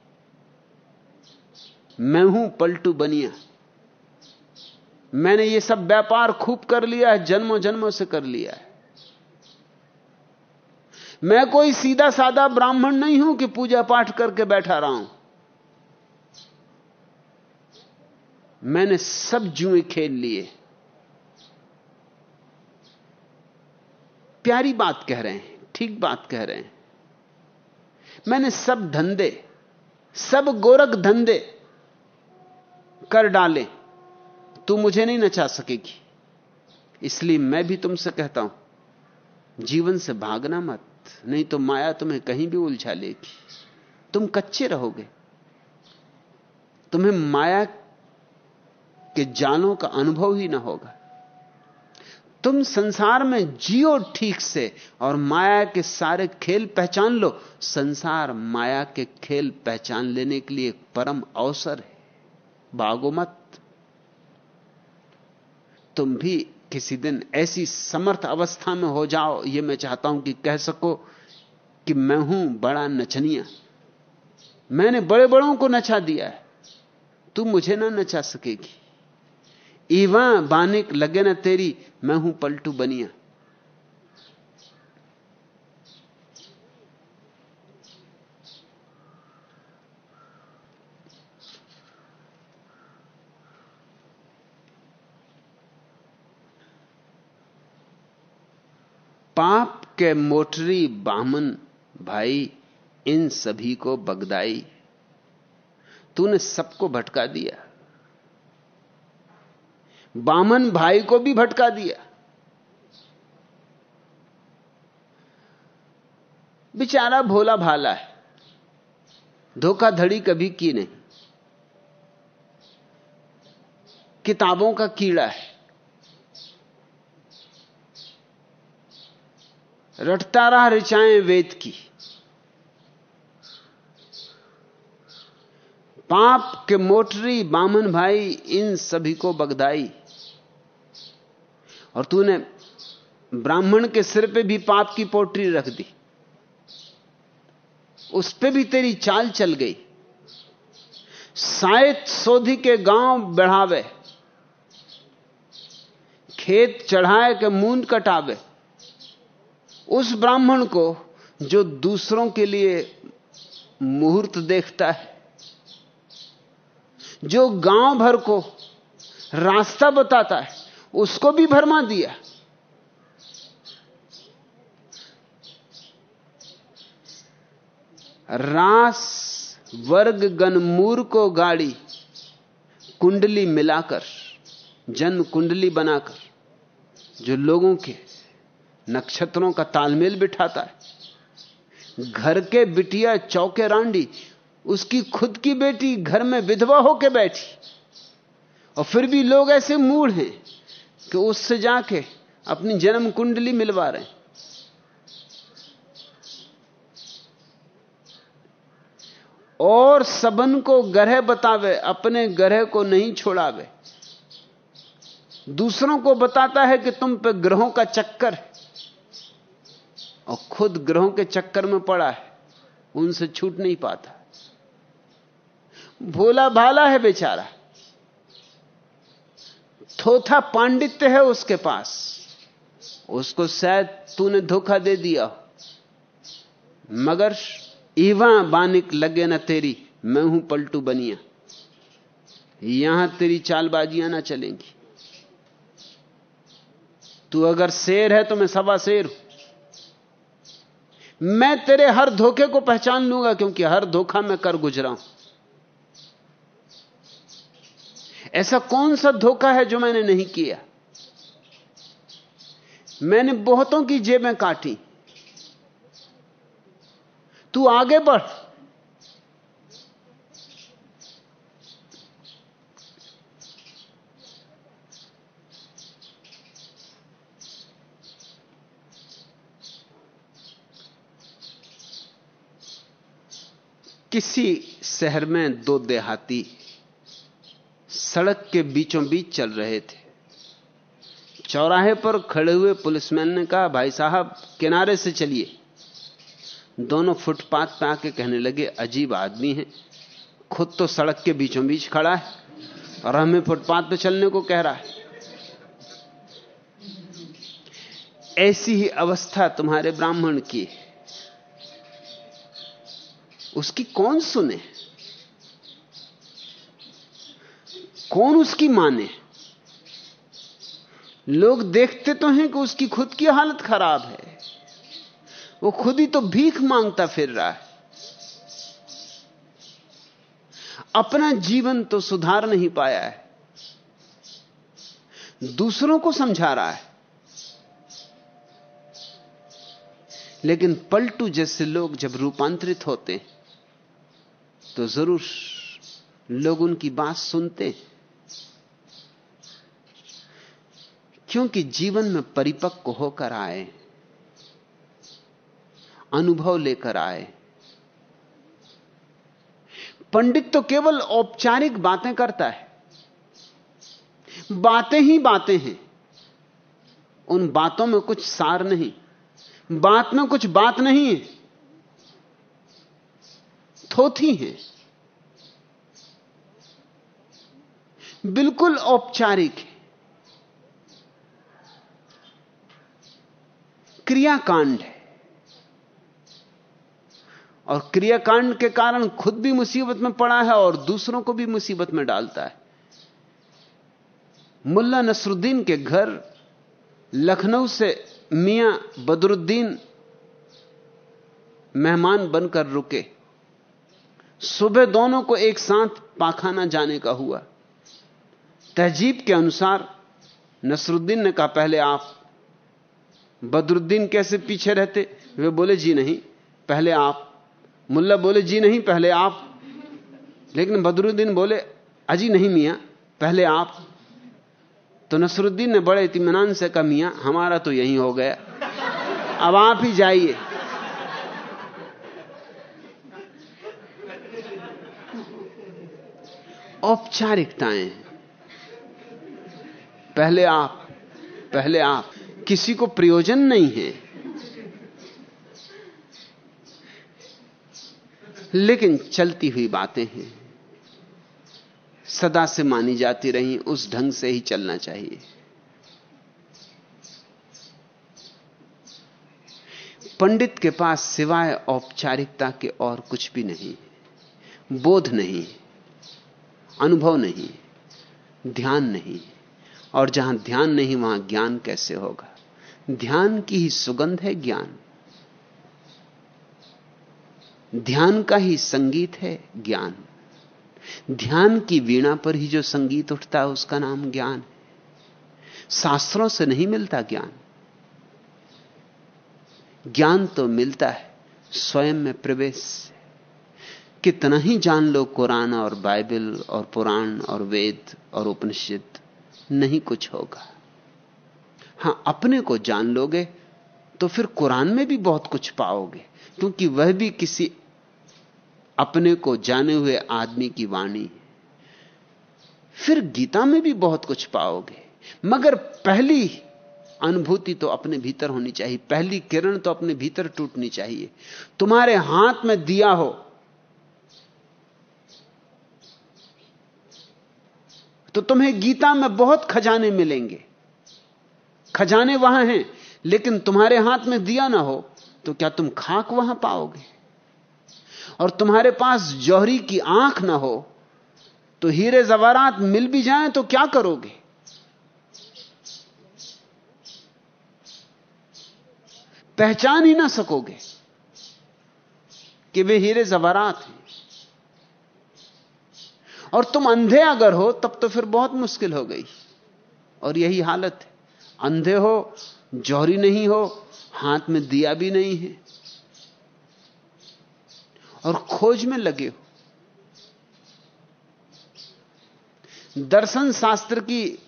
मैं हूँ पलटू बनिया। मैंने ये सब व्यापार खूब कर लिया है, जन्मों जन्मों से कर लिया है। मैं कोई सीधा साधा ब्राह्मण नहीं हूँ कि पूजा पाठ करके बैठा रहा हूँ। मैंने सब जुए खेल लिए। प्यारी बात कह रहे हैं, ठीक बात कह रहे हैं। मैंने सब धंधे, सब गोरख धंधे कर डाले। तू मुझे नहीं नचा सकेगी। इसलिए मैं भी तुमसे कहता हूँ, जीवन से भागना मत, नहीं तो माया तुम्हें कहीं भी उलझा लेगी। तुम कच्चे रहोगे। तुम्हें माया के जालों का अनुभव ही ना होगा। तुम संसार में जियो ठीक से और माया के सारे खेल पहचान लो। संसार माया के खेल पहचान लेने के लिए एक परम अवसर है। भागो मत। तुम भी किसी दिन ऐसी समर्थ अवस्था में हो जाओ यह मैं चाहता हूँ कि कह सको कि मैं हूँ बड़ा नचनिया। मैंने बड़े बड़ों को नचा दिया है। तू मुझे ना नचा सकेगी। ईवा बानिक लगे ना तेरी, मैं हूँ पलटू बनिया। पाप के मोटरी बामन भाई, इन सभी को बगदाई। तूने सबको भटका दिया। बामन भाई को भी भटका दिया। बेचारा भोला भाला है। धोखाधड़ी कभी की नहीं। किताबों का कीड़ा है। रटता रहा ऋचाएँ वेद की। पाप के मोटरी बामन भाई इन सभी को बगदाई। और तूने ब्राह्मण के सिर पे भी पाप की पोटरी रख दी। उस पे भी तेरी चाल चल गई। सायत सोधी के गाँव बढ़ावे। खेत चढ़ाए के मूंद कटावे। उस ब्राह्मण को जो दूसरों के लिए मुहूर्त देखता है, जो गाँव भर को रास्ता बताता है उसको भी भरमा दिया। रास वर्ग गनमूर को गाड़ी, कुंडली मिलाकर, जन कुंडली बनाकर, जो लोगों के नक्षत्रों का तालमेल बिठाता है। घर के बिटिया चौके रांडी, उसकी खुद की बेटी घर में विधवा होकर बैठी, और फिर भी लोग ऐसे मूड हैं। कि उससे जाके अपनी जन्म कुंडली मिलवा रहे और सबन को ग्रह बतावे, अपने ग्रह को नहीं छोड़ावे। दूसरों को बताता है कि तुम पे ग्रहों का चक्कर और खुद ग्रहों के चक्कर में पड़ा है, उनसे छूट नहीं पाता। भोला भाला है बेचारा। थोथा पांडित्य है उसके पास। उसको शायद तूने धोखा दे दिया। मगर ईवा बानिक लगे ना तेरी, मैं हूँ पलटू बनिया। यहाँ तेरी चालबाजियाँ ना चलेंगी। तू अगर शेर है तो मैं सवा शेर हूँ। मैं तेरे हर धोखे को पहचान लूँगा, क्योंकि हर धोखा मैं कर गुजरा हूँ। ऐसा कौन सा धोखा है जो मैंने नहीं किया? मैंने बहुतों की जेबें काटी। तू आगे बढ़। किसी शहर में दो देहाती सड़क के बीचों बीच चल रहे थे। चौराहे पर खड़े हुए पुलिसमैन ने कहा, भाई साहब, किनारे से चलिए। दोनों फुटपाथ पे आके कहने लगे, अजीब आदमी है। खुद तो सड़क के बीचों बीच खड़ा है और हमें फुटपाथ पे चलने को कह रहा है। ऐसी ही अवस्था तुम्हारे ब्राह्मण की है। उसकी कौन सुने? कौन उसकी माने लोग देखते तो हैं कि उसकी खुद की हालत खराब है। वो खुद ही तो भीख माँगता फिर रहा है। अपना जीवन तो सुधार नहीं पाया है। दूसरों को समझा रहा है। लेकिन पलटू जैसे लोग जब रूपांतरित होते तो ज़रूर लोग उनकी बात सुनते क्योंकि जीवन में परिपक्व होकर आए, अनुभव लेकर आए। पंडित तो केवल औपचारिक बातें करता है, बातें ही बातें हैं, उन बातों में कुछ सार नहीं, बात में कुछ बात नहीं है, थोथी है। बिल्कुल औपचारिक है। क्रियाकांड है। और क्रियाकांड के कारण खुद भी मुसीबत में पड़ा है और दूसरों को भी मुसीबत में डालता है। मुल्ला नसरुद्दीन के घर लखनऊ से मियाँ बदरुद्दीन मेहमान बनकर रुके। सुबह दोनों को एक साथ पाखाना जाने का हुआ। तहजीब के अनुसार नसरुद्दीन ने कहा, पहले आप बदरुद्दीन कैसे पीछे रहते? वे बोले, जी नहीं, पहले आप। मुल्ला बोले, जी नहीं, पहले आप। लेकिन बदरुद्दीन बोले अजी नहीं मियाँ, पहले आप। तो नसरुद्दीन ने बड़े इतमान से कहा, मियाँ, हमारा तो यही हो गया। अब आप ही जाइए। औपचारिकताएँ। पहले आप पहले आप। किसी को प्रयोजन नहीं है। लेकिन चलती हुई बातें हैं। सदा से मानी जाती रही, उस ढंग से ही चलना चाहिए। पंडित के पास सिवाय औपचारिकता के और कुछ भी नहीं बोध नहीं अनुभव नहीं ध्यान नहीं और जहाँ ध्यान नहीं, वहाँ ज्ञान कैसे होगा? ध्यान की ही सुगंध है ज्ञान। ध्यान का ही संगीत है ज्ञान। ध्यान की वीणा पर ही जो संगीत उठता है, उसका नाम ज्ञान है। शास्त्रों से नहीं मिलता ज्ञान। ज्ञान तो मिलता है, स्वयं में प्रवेश कितना ही जान लो कुरान और बाइबल और पुराण और वेद और उपनिषद, नहीं कुछ होगा। हाँ, अपने को जान लोगे तो फिर कुरान में भी बहुत कुछ पाओगे, क्योंकि वह भी किसी अपने को जाने हुए आदमी की वाणी फिर गीता में भी बहुत कुछ पाओगे, मगर पहली अनुभूति तो अपने भीतर होनी चाहिए, पहली किरण तो अपने भीतर टूटनी चाहिए। तुम्हारे हाथ में दिया हो तो तुम्हें गीता में बहुत खजाने मिलेंगे। खजाने वहाँ हैं, लेकिन तुम्हारे हाथ में दिया ना हो तो क्या तुम खाक वहाँ पाओगे? और तुम्हारे पास जौहरी की आँख ना हो तो हीरे जवारात मिल भी जाएँ तो क्या करोगे? पहचान ही ना सकोगे कि वे हीरे जवारात हैं। और तुम अंधे अगर हो, तब तो फिर बहुत मुश्किल हो गई। और यही हालत है। अंधे हो, जौहरी नहीं हो, हाथ में दिया भी नहीं है। और खोज में लगे हो। दर्शन शास्त्र की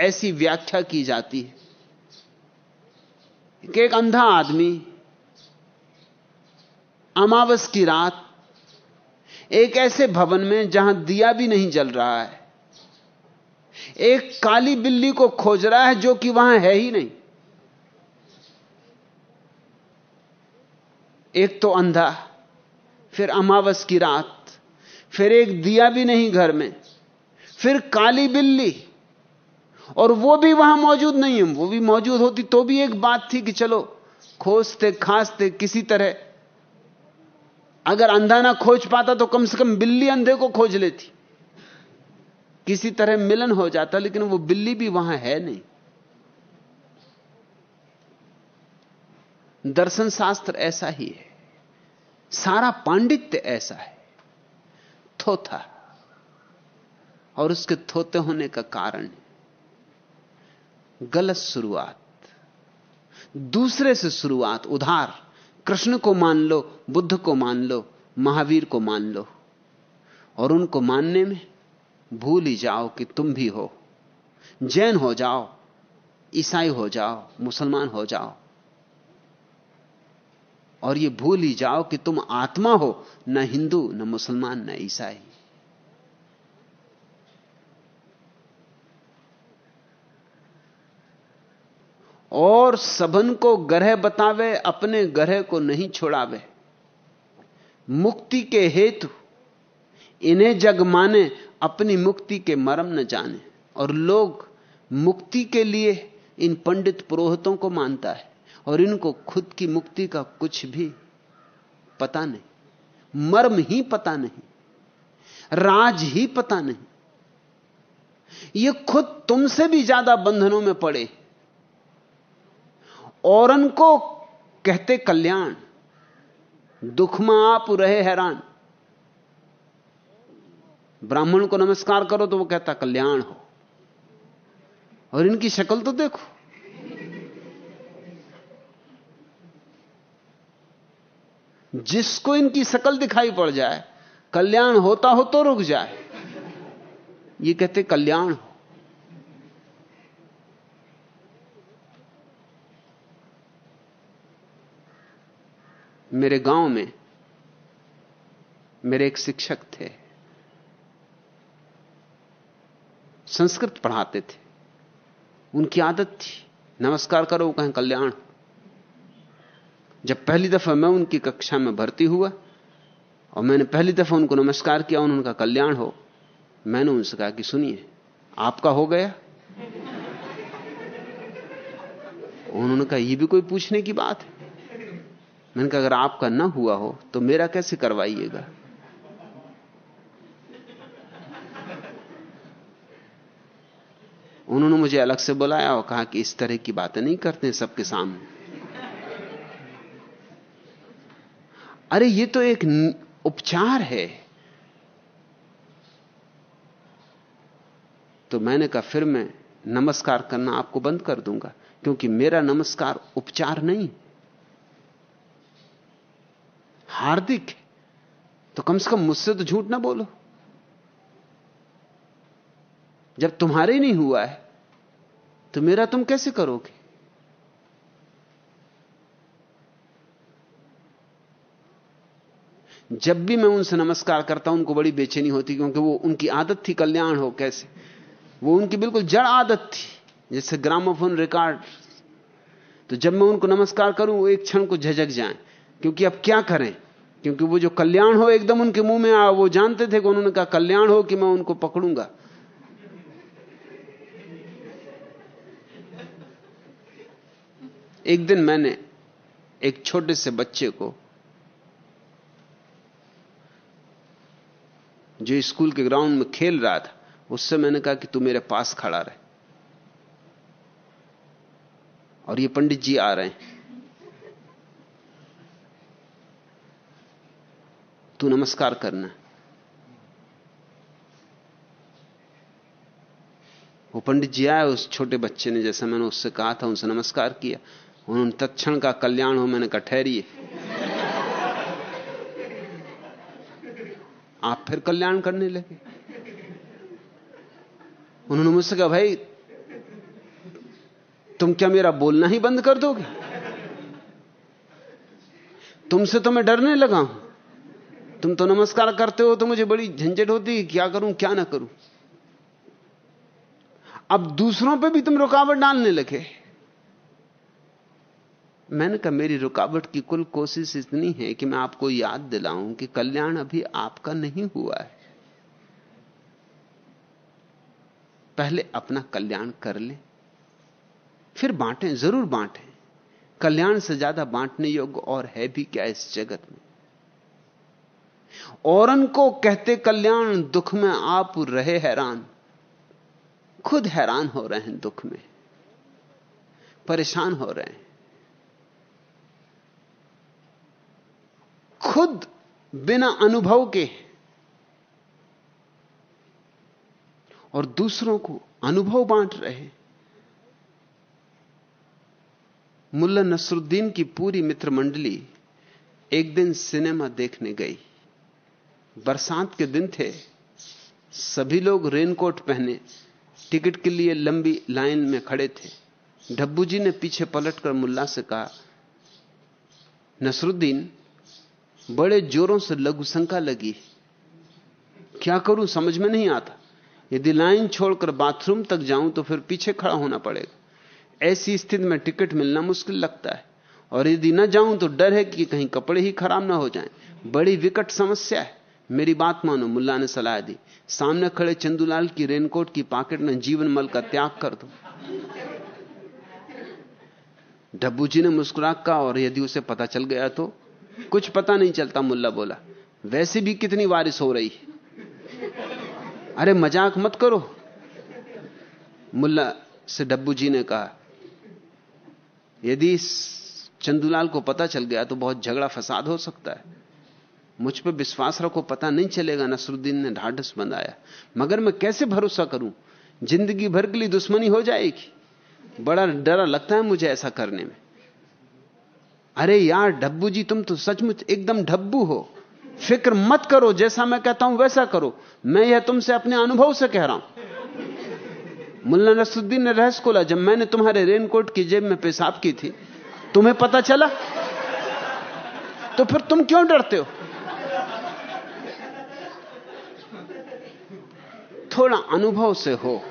ऐसी व्याख्या की जाती है कि एक अंधा आदमी अमावस की रात एक ऐसे भवन में जहाँ दिया भी नहीं जल रहा है एक काली बिल्ली को खोज रहा है जो कि वहाँ है ही नहीं। एक तो अंधा, फिर अमावस की रात, फिर एक दिया भी नहीं घर में, फिर काली बिल्ली, और वो भी वहाँ मौजूद नहीं है। वो भी मौजूद होती तो भी एक बात थी कि चलो, खोजते, खासते, किसी तरह। अगर अंधा ना खोज पाता तो कम से कम बिल्ली अंधे को खोज लेती। किसी तरह मिलन हो जाता, लेकिन वो बिल्ली भी वहाँ है नहीं। दर्शन शास्त्र ऐसा ही है। सारा पांडित्य ऐसा है। थोथा। और उसके थोते होने का कारण गलत शुरुआत। दूसरे से शुरुआत, उधार। कृष्ण को मान लो, बुद्ध को मान लो, महावीर को मान लो। और उनको मानने में भूल ही जाओ कि तुम भी हो। जैन हो जाओ, ईसाई हो जाओ, मुसलमान हो जाओ। और ये भूल ही जाओ कि तुम आत्मा हो, न हिंदू, न मुसलमान, न ईसाई। और सबन को ग्रह बतावे, अपने ग्रह को नहीं छोड़ावे। मुक्ति के हेतु इन्हें जग माने, अपनी मुक्ति के मरम न जाने। और लोग मुक्ति के लिए इन पंडित पुरोहितों को मानता है, और इनको खुद की मुक्ति का कुछ भी पता नहीं। मर्म ही पता नहीं, राज ही पता नहीं। ये खुद तुमसे भी ज़्यादा बंधनों में पड़े। औरन को कहते कल्याण, दुख में आप रहे हैरान। ब्राह्मण को नमस्कार करो तो वो कहता, कल्याण हो। और इनकी शक्ल तो देखो। जिसको इनकी शक्ल दिखाई पड़ जाए, कल्याण होता हो तो रुक जाए। ये कहते, कल्याण हो। मेरे गाँव में मेरे एक शिक्षक थे। संस्कृत पढ़ाते थे। उनकी आदत थी। नमस्कार करो, कहें कल्याण। जब पहली दफ़ा मैं उनकी कक्षा में भर्ती हुआ और मैंने पहली दफ़ा उनको नमस्कार किया उन्होंने कहा कल्याण हो, मैंने उनसे कहा कि सुनिए, आपका हो गया। उन्होंने कहा यह भी कोई पूछने की बात है? मैंने कहा, अगर आपका ना हुआ हो तो मेरा कैसे करवाइएगा? उन्होंने मुझे अलग से बुलाया और कहा कि इस तरह की बातें नहीं करते सबके सामने। अरे, ये तो एक उपचार है। तो मैंने कहा, फिर मैं नमस्कार करना आपको बंद कर दूँगा, क्योंकि मेरा नमस्कार उपचार नहीं। हार्दिक तो कम से कम मुझसे तो झूठ ना बोलो। जब तुम्हारे नहीं हुआ है तो मेरा तुम कैसे करोगे? जब भी मैं उनसे नमस्कार करता हूँ, उनको बड़ी बेचैनी होती क्योंकि वो उनकी आदत थी कल्याण हो कैसे? वो उनकी बिल्कुल जड़ आदत थी, जैसे ग्रामोफोन रिकॉर्ड तो जब मैं उनको नमस्कार करूँ, वो एक क्षण को झजक जाएँ, क्योंकि अब क्या करें? क्योंकि वो जो कल्याण हो, एकदम उनके मुँह में आ, वो जानते थे कि उन्होंने कहा, कल्याण हो कि मैं उनको पकड़ूँगा? एक दिन मैंने एक छोटे से बच्चे को, जो स्कूल के ग्राउंड में खेल रहा था, उससे मैंने कहा कि तू मेरे पास खड़ा रहे। और ये पंडित जी आ रहे हैं। तू नमस्कार करना। वो पंडित जी आए, उस छोटे बच्चे ने जैसा मैंने उससे कहा था, उनसे नमस्कार किया। उन्होंने तत्क्षण का कल्याण हो, मैंने कहा, ठहरिए। आप फिर कल्याण करने लगे। उन्होंने मुझसे कहा, भाई, तुम क्या मेरा बोलना ही बंद कर दोगे? तुमसे तो मैं डरने लगा हूँ। तुम तो नमस्कार करते हो तो मुझे बड़ी झंझट होती है, क्या करूँ, क्या ना करूँ? अब दूसरों पे भी तुम रुकावट डालने लगे। मैंने कहा, मेरी रुकावट की कुल कोशिश इतनी है कि मैं आपको याद दिलाऊं कि कल्याण अभी आपका नहीं हुआ है। पहले अपना कल्याण कर ले। फिर बांटें, ज़रूर बांटें। कल्याण से ज़्यादा बांटने योग्य और है भी क्या इस जगत में? औरन को कहते, कल्याण दुख में आप रहे हैरान। खुद हैरान हो रहे हैं दुख में। परेशान हो रहे हैं। खुद बिना अनुभव के और दूसरों को अनुभव बांट रहे हैं। मुल्ला नसरुद्दीन की पूरी मित्र मंडली एक दिन सिनेमा देखने गई। बरसात के दिन थे। सभी लोग रेनकोट पहने, टिकट के लिए लंबी लाइन में खड़े थे। डब्बू जी ने पीछे पलटकर मुल्ला से कहा, नसरुद्दीन बड़े जोरों से लघु शंका लगी। क्या करूँ? समझ में नहीं आता। यदि लाइन छोड़कर बाथरूम तक जाऊँ तो फिर पीछे खड़ा होना पड़ेगा। ऐसी स्थिति में टिकट मिलना मुश्किल लगता है। और यदि न जाऊँ तो डर है कि कहीं कपड़े ही खराब ना हो जाएँ। बड़ी विकट समस्या है। मेरी बात मानो, मुल्ला ने सलाह दी। सामने खड़े चंदूलाल की रेनकोट की पॉकेट में जीवन मल का त्याग कर दो। डब्बू जी ने मुस्कुरा कहा, और यदि उसे पता चल गया तो? कुछ पता नहीं चलता, मुल्ला बोला। वैसे भी कितनी बारिश हो रही? अरे, मज़ाक मत करो। मुल्ला से डब्बू जी ने कहा, यदि चंदूलाल को पता चल गया तो बहुत झगड़ा फसाद हो सकता है। मुझ पर विश्वास रखो, पता नहीं चलेगा, नसरुद्दीन ने ढाढ़स बंधाया। मगर मैं कैसे भरोसा करूँ? ज़िंदगी भर के लिए दुश्मनी हो जाएगी? बड़ा डरा लगता है मुझे ऐसा करने में। अरे यार डब्बू जी, तुम तो सचमुच एकदम डब्बू हो। फ़िक्र मत करो, जैसा मैं कहता हूँ वैसा करो। मैं यह तुमसे अपने अनुभव से कह रहा हूँ। मुल्ला नसरुद्दीन ने रहस्य खोला, जब मैंने तुम्हारे रेनकोट की जेब में पेशाब की थी, तुम्हें पता चला? तो फिर तुम क्यों डरते हो? थोड़ा अनुभव से हो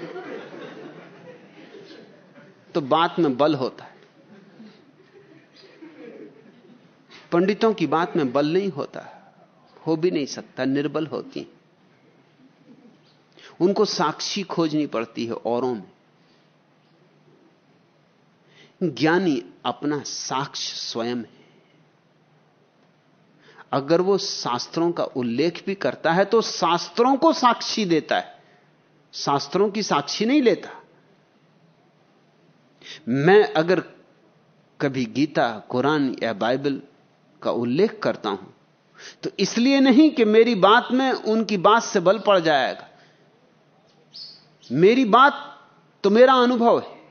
तो बात में बल होता है। पंडितों की बात में बल नहीं होता, हो भी नहीं सकता, निर्बल होती उनको साक्षी खोजनी पड़ती है औरों में। ज्ञानी अपना साक्ष्य स्वयं है। अगर वो शास्त्रों का उल्लेख भी करता है तो शास्त्रों को साक्षी देता है। शास्त्रों की साक्षी नहीं लेता। मैं अगर कभी गीता, कुरान या बाइबल का उल्लेख करता हूँ। तो इसलिए नहीं कि मेरी बात में उनकी बात से बल पड़ जाएगा। मेरी बात तो मेरा अनुभव है।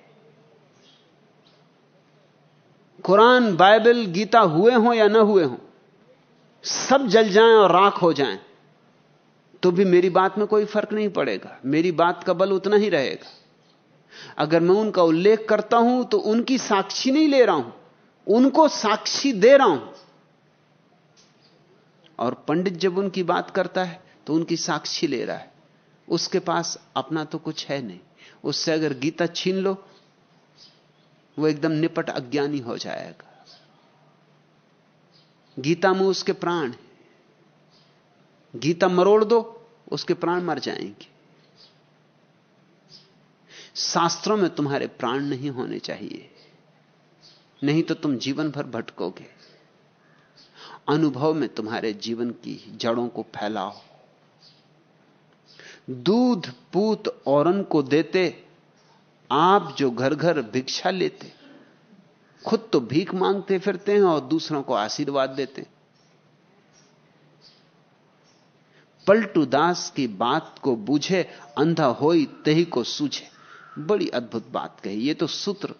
कुरान, बाइबल, गीता हुए हो या ना हुए हो, सब जल जाएँ और राख हो जाएँ तो भी मेरी बात में कोई फ़र्क नहीं पड़ेगा। मेरी बात का बल उतना ही रहेगा। अगर मैं उनका उल्लेख करता हूँ तो उनकी साक्षी नहीं ले रहा हूँ, उनको साक्षी दे रहा हूँ। और पंडित जब उनकी बात करता है तो उनकी साक्षी ले रहा है। उसके पास अपना तो कुछ है नहीं। उससे अगर गीता छीन लो, वो एकदम निपट अज्ञानी हो जाएगा। गीता में उसके प्राण गीता मरोड़ दो, उसके प्राण मर जाएँगे। शास्त्रों में तुम्हारे प्राण नहीं होने चाहिए। नहीं तो तुम जीवन भर भटकोगे। अनुभव में तुम्हारे जीवन की जड़ों को फैलाओ। दूध, पूत, औरन को देते, आप जो घर घर भिक्षा लेते, खुद तो भीख मांगते फिरते हैं और दूसरों को आशीर्वाद देते। पलटू दास की बात को बूझे, अंधा होई तही को सूझे। बड़ी अद्भुत बात कही। ये तो सूत्र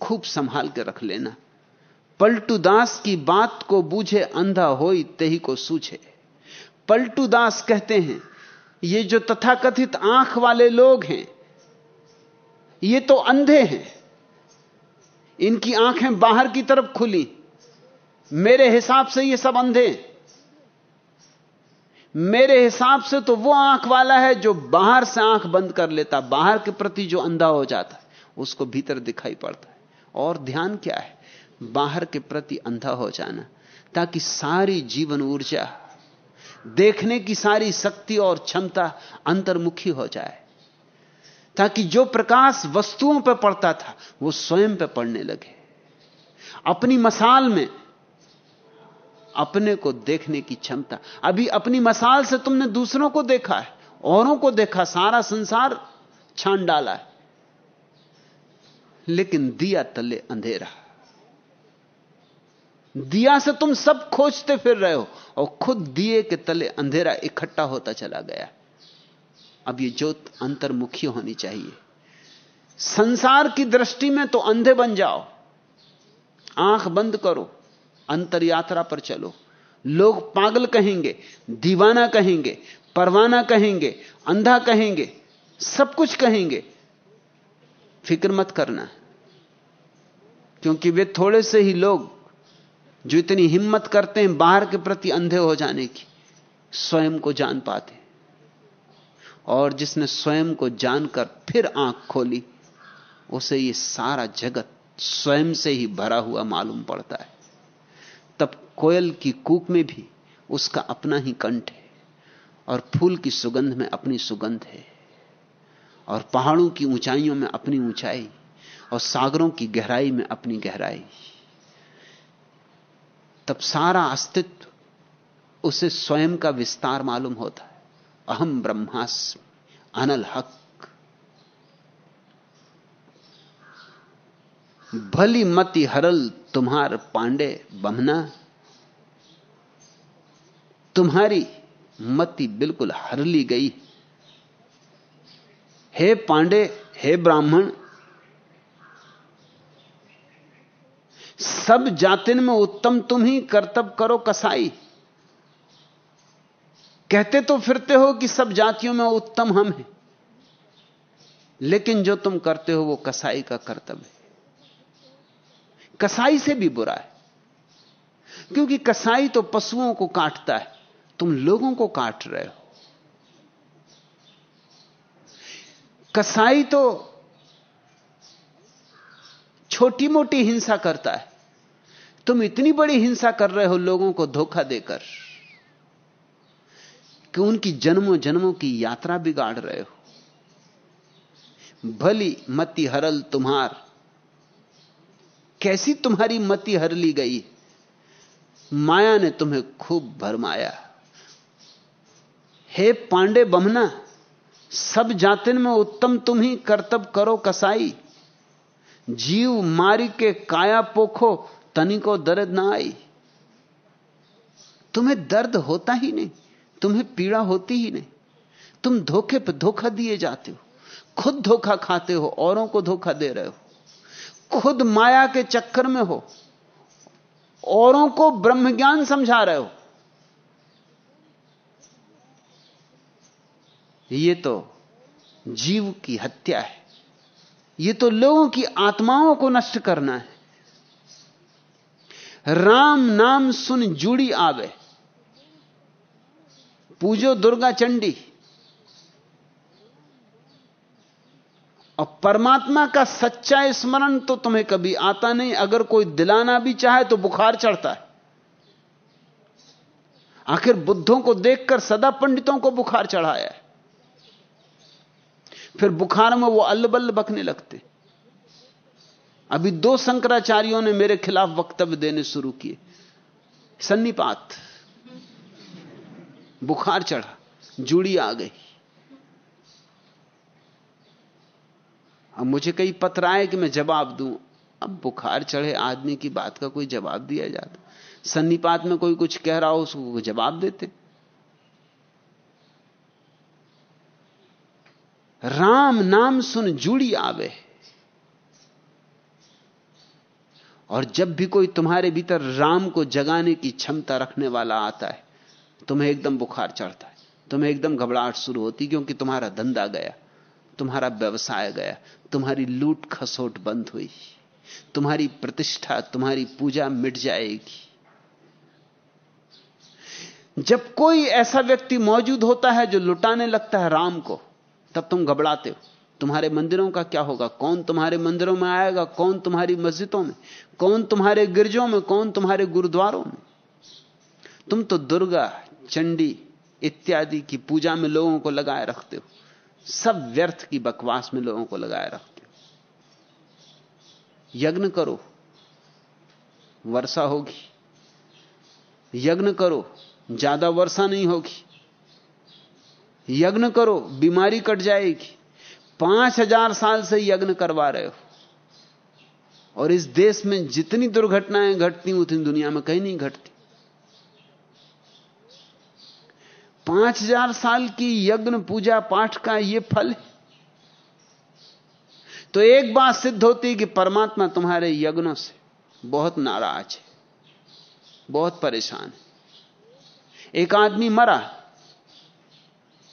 खूब संभाल के रख लेना। पलटू दास की बात को बूझे अंधा होई तही को सूझे। पलटू दास कहते हैं, ये जो तथाकथित आँख वाले लोग हैं, ये तो अंधे हैं। इनकी आँखें बाहर की तरफ़ खुली। मेरे हिसाब से ये सब अंधे मेरे हिसाब से तो वो आँख वाला है जो बाहर से आँख बंद कर लेता, बाहर के प्रति जो अंधा हो जाता है उसको भीतर दिखाई पड़ता है। और ध्यान क्या है? बाहर के प्रति अंधा हो जाना, ताकि सारी जीवन ऊर्जा देखने की सारी शक्ति और क्षमता अंतर्मुखी हो जाए, ताकि जो प्रकाश वस्तुओं पर पड़ता था, वो स्वयं पर पड़ने लगे। अपनी मसाल में अपने को देखने की क्षमता। अभी अपनी मसाल से तुमने दूसरों को देखा है, औरों को देखा, सारा संसार छान डाला है, लेकिन दिया तले अंधेरा। दिया से तुम सब खोजते फिर रहे हो। और खुद दिए के तले अंधेरा इकट्ठा होता चला गया। अब ये ज्योत अंतर्मुखी होनी चाहिए। संसार की दृष्टि में तो अंधे बन जाओ। आँख बंद करो अंतर यात्रा पर चलो। लोग पागल कहेंगे, दीवाना कहेंगे, परवाना कहेंगे, अंधा कहेंगे, सब कुछ कहेंगे। फ़िक्र मत करना, क्योंकि वे थोड़े से ही लोग जो इतनी हिम्मत करते हैं बाहर के प्रति अंधे हो जाने की, स्वयं को जान पाते और जिसने स्वयं को जानकर फिर आँख खोली, उसे ये सारा जगत स्वयं से ही भरा हुआ मालूम पड़ता है। तब कोयल की कूक में भी उसका अपना ही कंठ है, और फूल की सुगंध में अपनी सुगंध है, और पहाड़ों की ऊंचाइयों में अपनी ऊंचाई, और सागरों की गहराई में अपनी गहराई। तब सारा अस्तित्व उसे स्वयं का विस्तार मालूम होता है। अहम ब्रह्मास्मि, अनल हक। भली मति हरल तुम्हार पांडे बमना। तुम्हारी मति बिल्कुल हर ली गई। हे पांडे, हे ब्राह्मण सब जातिन में उत्तम तुम ही कर्तव्य करो कसाई। कहते तो फिरते हो कि सब जातियों में उत्तम हम हैं। लेकिन जो तुम करते हो वो कसाई का कर्तव्य है। कसाई से भी बुरा है। क्योंकि कसाई तो पशुओं को काटता है। तुम लोगों को काट रहे हो। कसाई तो छोटी मोटी हिंसा करता है। तुम इतनी बड़ी हिंसा कर रहे हो लोगों को धोखा देकर कि उनकी जन्मों जन्मों की यात्रा बिगाड़ रहे हो। भली मति हरल तुम्हार। कैसी तुम्हारी मति हर ली गई? माया ने तुम्हें खूब भरमाया। हे पांडे बमना, सब जातिन में उत्तम तुम ही कर्तव्य करो कसाई। जीव मारी के काया पोखो तनिको दर्द ना आई। तुम्हें दर्द होता ही नहीं, तुम्हें पीड़ा होती ही नहीं। तुम धोखे पर धोखा दिए जाते हो, खुद धोखा खाते हो, औरों को धोखा दे रहे हो। खुद माया के चक्कर में हो, औरों को ब्रह्म ज्ञान समझा रहे हो। ये तो जीव की हत्या है। ये तो लोगों की आत्माओं को नष्ट करना है। राम नाम सुन जुड़ी आवे। पूजो दुर्गा चंडी। और परमात्मा का सच्चा स्मरण तो तुम्हें कभी आता नहीं। अगर कोई दिलाना भी चाहे तो बुखार चढ़ता है। आखिर बुद्धों को देखकर सदा पंडितों को बुखार चढ़ाया है। फिर बुखार में वो अल्लबल्ल बकने लगते। अभी दो शंकराचार्यों ने मेरे खिलाफ वक्तव्य देने शुरू किए। सन्नीपात। बुखार चढ़ा, जुड़ी आ गई। अब मुझे कई पत्र आए कि मैं जवाब दूँ। अब बुखार चढ़े, आदमी की बात का कोई जवाब दिया जाता। सन्नीपात में कोई कुछ कह रहा हो, उसको जवाब देते। राम नाम सुन जुड़ी आवे। और जब भी कोई तुम्हारे भीतर राम को जगाने की क्षमता रखने वाला आता है, तुम्हें एकदम बुखार चढ़ता है। तुम्हें एकदम घबराहट शुरू होती क्योंकि तुम्हारा धंधा गया, तुम्हारा व्यवसाय गया, तुम्हारी लूट खसोट बंद हुई, तुम्हारी प्रतिष्ठा, तुम्हारी पूजा मिट जाएगी। जब कोई ऐसा व्यक्ति मौजूद होता है जो लुटाने लगता है राम को, तब तुम घबराते हो। तुम्हारे मंदिरों का क्या होगा? कौन तुम्हारे मंदिरों में आएगा? कौन तुम्हारी मस्जिदों में? कौन तुम्हारे गिरजों में? कौन तुम्हारे गुरुद्वारों में? तुम तो दुर्गा, चंडी इत्यादि की पूजा में लोगों को लगाए रखते हो। सब व्यर्थ की बकवास में लोगों को लगाए रखते हो। यज्ञ करो। वर्षा होगी। यज्ञ करो। ज़्यादा वर्षा नहीं होगी। यज्ञ करो। बीमारी कट जाएगी। पाँच हज़ार साल से यज्ञ करवा रहे हो। और इस देश में जितनी दुर्घटनाएँ घटती उतनी दुनिया में कहीं नहीं घटती। पाँच हज़ार साल की यज्ञ, पूजा पाठ का यह फल है। तो एक बात सिद्ध होती कि परमात्मा तुम्हारे यज्ञों से बहुत नाराज़ है, बहुत परेशान है। एक आदमी मरा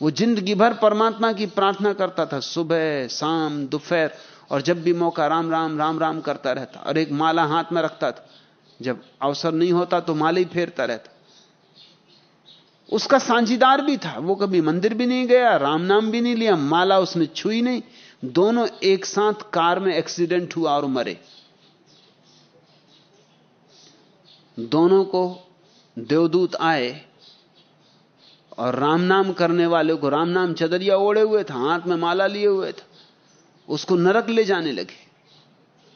वो ज़िंदगी भर परमात्मा की प्रार्थना करता था, सुबह, शाम, दोपहर, और जब भी मौका, राम राम राम राम करता रहता, और एक माला हाथ में रखता था। जब अवसर नहीं होता तो माला ही फेरता रहता। उसका सांझीदार भी था, वो कभी मंदिर भी नहीं गया, राम नाम भी नहीं लिया, माला उसने छुई नहीं, दोनों एक साथ कार में एक्सीडेंट हुआ और मरे। दोनों को देवदूत आए और राम नाम करने वाले को राम नाम चदरिया ओढ़े हुए था, हाथ में माला लिए हुए था, उसको नरक ले जाने लगे।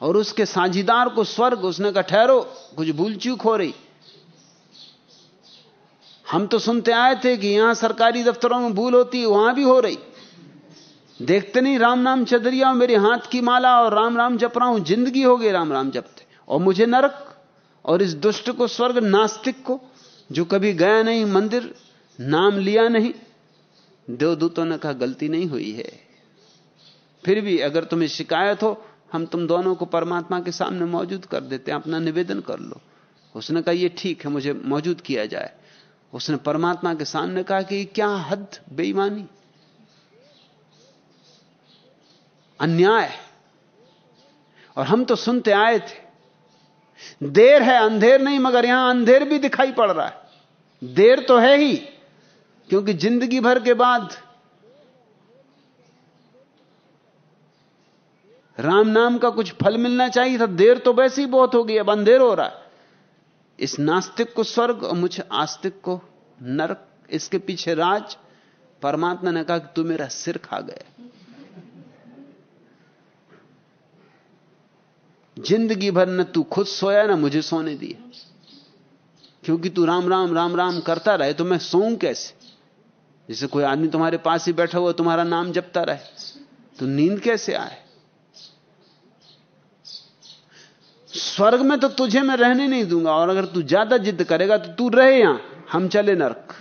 और उसके साझीदार को स्वर्ग, उसने कहा, ठहरो, कुछ भूल चूक हो रही। हम तो सुनते आए थे कि यहाँ सरकारी दफ्तरों में भूल होती वहाँ भी हो रही। देखते नहीं, राम नाम चदरिया और मेरे हाथ की माला और राम राम जप रहा हूँ, ज़िंदगी हो गई राम राम जपते। और मुझे नरक, और इस दुष्ट को, स्वर्ग नास्तिक को, जो कभी गया नहीं मंदिर नाम लिया नहीं। देवदूतों ने कहा, गलती नहीं हुई है। फिर भी अगर तुम्हें शिकायत हो, हम तुम दोनों को परमात्मा के सामने मौजूद कर देते हैं, अपना निवेदन कर लो। उसने कहा यह ठीक है, मुझे मौजूद किया जाए। उसने परमात्मा के सामने कहा कि क्या हद बेईमानी। अन्याय। और हम तो सुनते आए थे। देर है, अंधेर नहीं, मगर यहाँ अंधेर भी दिखाई पड़ रहा है। देर तो है ही। क्योंकि ज़िंदगी भर के बाद राम नाम का कुछ फल मिलना चाहिए था। देर तो वैसे ही बहुत हो गई अब अंधेर हो रहा है। इस नास्तिक को स्वर्ग और मुझे आस्तिक को नरक, इसके पीछे राज। परमात्मा ने कहा कि तू मेरा सिर खा गया। ज़िंदगी भर न तू खुद सोया, ना मुझे सोने दिया। क्योंकि तू राम राम राम राम करता रहे तो मैं सोऊं कैसे? जैसे कोई आदमी तुम्हारे पास ही बैठा हुआ, तुम्हारा नाम जपता रहे तो नींद कैसे आए? स्वर्ग में तो तुझे मैं रहने नहीं दूँगा, और अगर तू ज़्यादा जिद करेगा तो तू रहे यहाँ, हम चले नरक।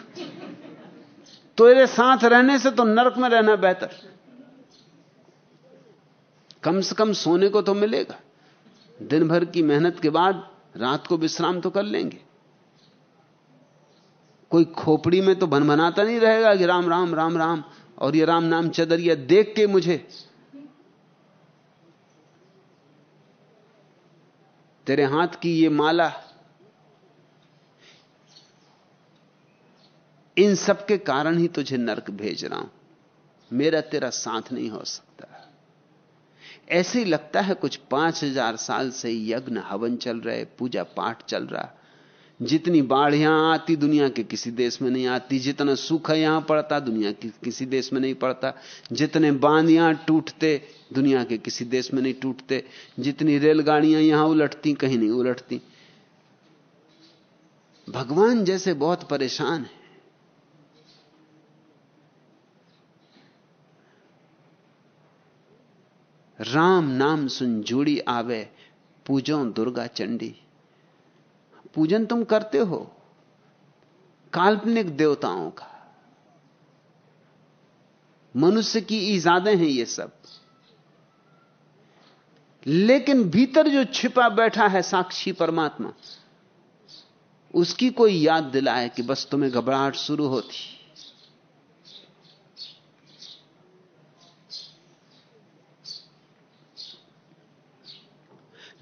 तेरे साथ रहने से तो नरक में रहना बेहतर। कम से कम सोने को तो मिलेगा। दिन भर की मेहनत के बाद रात को विश्राम तो कर लेंगे। कोई खोपड़ी में तो भनभनाता नहीं रहेगा कि राम राम राम राम, और ये राम नाम चदरिया देख के मुझे। तेरे हाथ की ये माला, इन सब के कारण ही तुझे नरक भेज रहा हूँ। मेरा तेरा साथ नहीं हो सकता। ऐसे ही लगता है कुछ पाँच हज़ार साल से यज्ञ हवन चल रहे, पूजा पाठ चल रहा जितनी बाढ़ यहाँ आती दुनिया के किसी देश में नहीं आती, जितना सूखा यहाँ पड़ता दुनिया के किसी देश में नहीं पड़ता, जितने बाँध यहाँ टूटते दुनिया के किसी देश में नहीं टूटते, जितनी रेलगाड़ियाँ यहाँ उलटती, कहीं नहीं उलटती। भगवान जैसे बहुत परेशान है। राम नाम सुन जुड़ी आवे, पूजो दुर्गा चंडी। पूजन तुम करते हो काल्पनिक देवताओं का। मनुष्य की ईजादें हैं ये सब। लेकिन भीतर जो छिपा बैठा है साक्षी परमात्मा, उसकी कोई याद दिलाए कि बस तुम्हें घबराहट शुरू होती।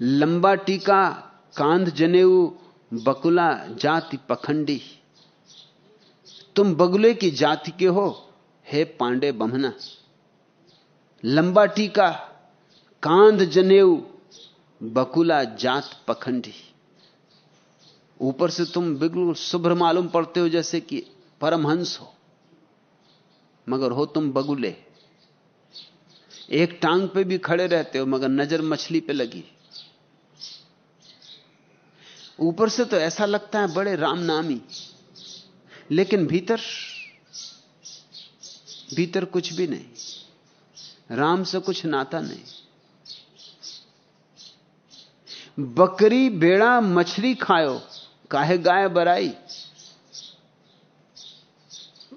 लंबा टीका, कांध, जनेऊ बकुला जाति पखंडी। तुम बगुले की जाति के हो, हे पांडे बमना। लंबा टीका, कांध जनेऊ, बकुला जात पखंडी। ऊपर से तुम बिल्कुल शुभ्र मालूम पड़ते हो जैसे कि परमहंस हो। मगर हो तुम बगुले। एक टांग पे भी खड़े रहते हो, मगर नज़र मछली पे लगी। ऊपर से तो ऐसा लगता है बड़े राम नामी लेकिन भीतर भीतर कुछ भी नहीं। राम से कुछ नाता नहीं। बकरी, बेड़ा, मछली खायो, काहे गाय बराई?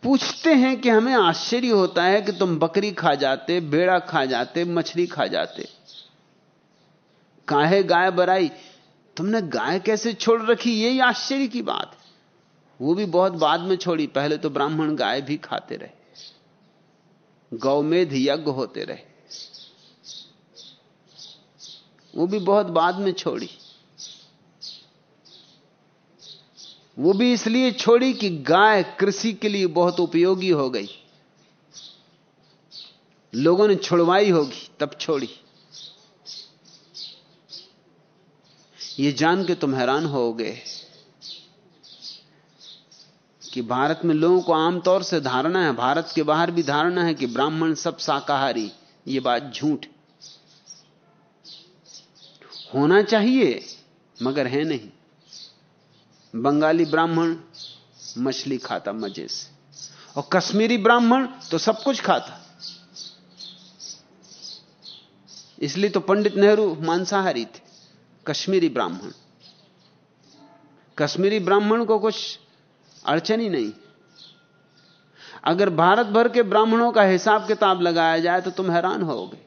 पूछते हैं कि हमें आश्चर्य होता है कि तुम बकरी खा जाते, बेड़ा खा जाते, मछली खा जाते। काहे गाय बराई? तुमने गाय कैसे छोड़ रखी? ये आश्चर्य की बात है। वो भी बहुत बाद में छोड़ी। पहले तो ब्राह्मण गाय भी खाते रहे। गौमेध यज्ञ होते रहे। वो भी बहुत बाद में छोड़ी। वो भी इसलिए छोड़ी कि गाय कृषि के लिए बहुत उपयोगी हो गई। लोगों ने छुड़वाई होगी, तब छोड़ी। ये जान के तुम हैरान होगे कि भारत में लोगों को आमतौर से धारणा है, भारत के बाहर भी धारणा है कि ब्राह्मण सब शाकाहारी। ये बात झूठ। होना चाहिए, मगर है नहीं। बंगाली ब्राह्मण मछली खाता मज़े से, और कश्मीरी ब्राह्मण तो सब कुछ खाता। इसलिए तो पंडित नेहरू मांसाहारी थे। कश्मीरी ब्राह्मण। कश्मीरी ब्राह्मण को कुछ अड़चन ही नहीं। अगर भारत भर के ब्राह्मणों का हिसाब किताब लगाया जाए तो तुम हैरान होगे।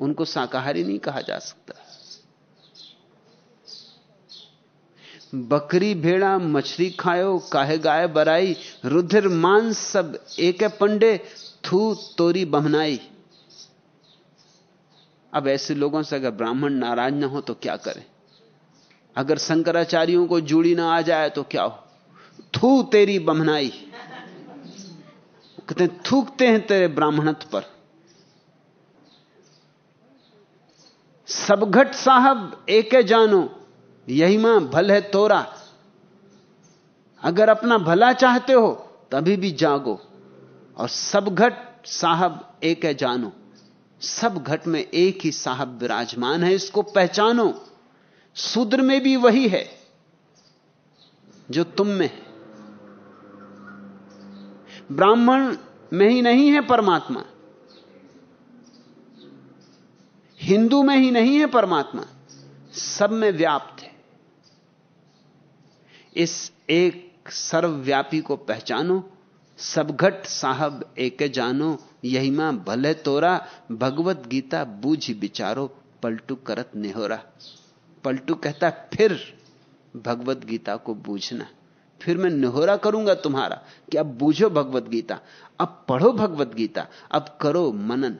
उनको शाकाहारी नहीं कहा जा सकता। बकरी, भेड़ा, मछली खायो, काहे गाय बराई, रुधिर, मांस सब एक पंडे थू तोरी बहनाई। अब ऐसे लोगों से अगर ब्राह्मण नाराज़ ना हो तो क्या करें? अगर शंकराचार्यों को जूड़ी ना आ जाए तो क्या हो? थू तेरी बमनाई कहते थूकते हैं तेरे ब्राह्मणत्व पर। सब घट साहब, एक जानो। यही माँ, भल है तोरा। अगर अपना भला चाहते हो, तभी भी जागो। और सब घट साहब, एक है जानो। सब घट में एक ही साहब विराजमान है, इसको पहचानो। शूद्र में भी वही है, जो तुम में है। ब्राह्मण में ही नहीं है परमात्मा। हिंदू में ही नहीं है परमात्मा, सब में व्याप्त है। इस एक सर्वव्यापी को पहचानो, सब घट साहब एक जानो यही माँ, भले तोरा भगवत गीता बूझ विचारो, पलटू करत निहोरा। पलटू कहता, फिर भगवत गीता को बूझना। फिर मैं निहोरा करूँगा तुम्हारा कि अब बूझो भगवत गीता, अब पढ़ो भगवत गीता, अब करो मनन।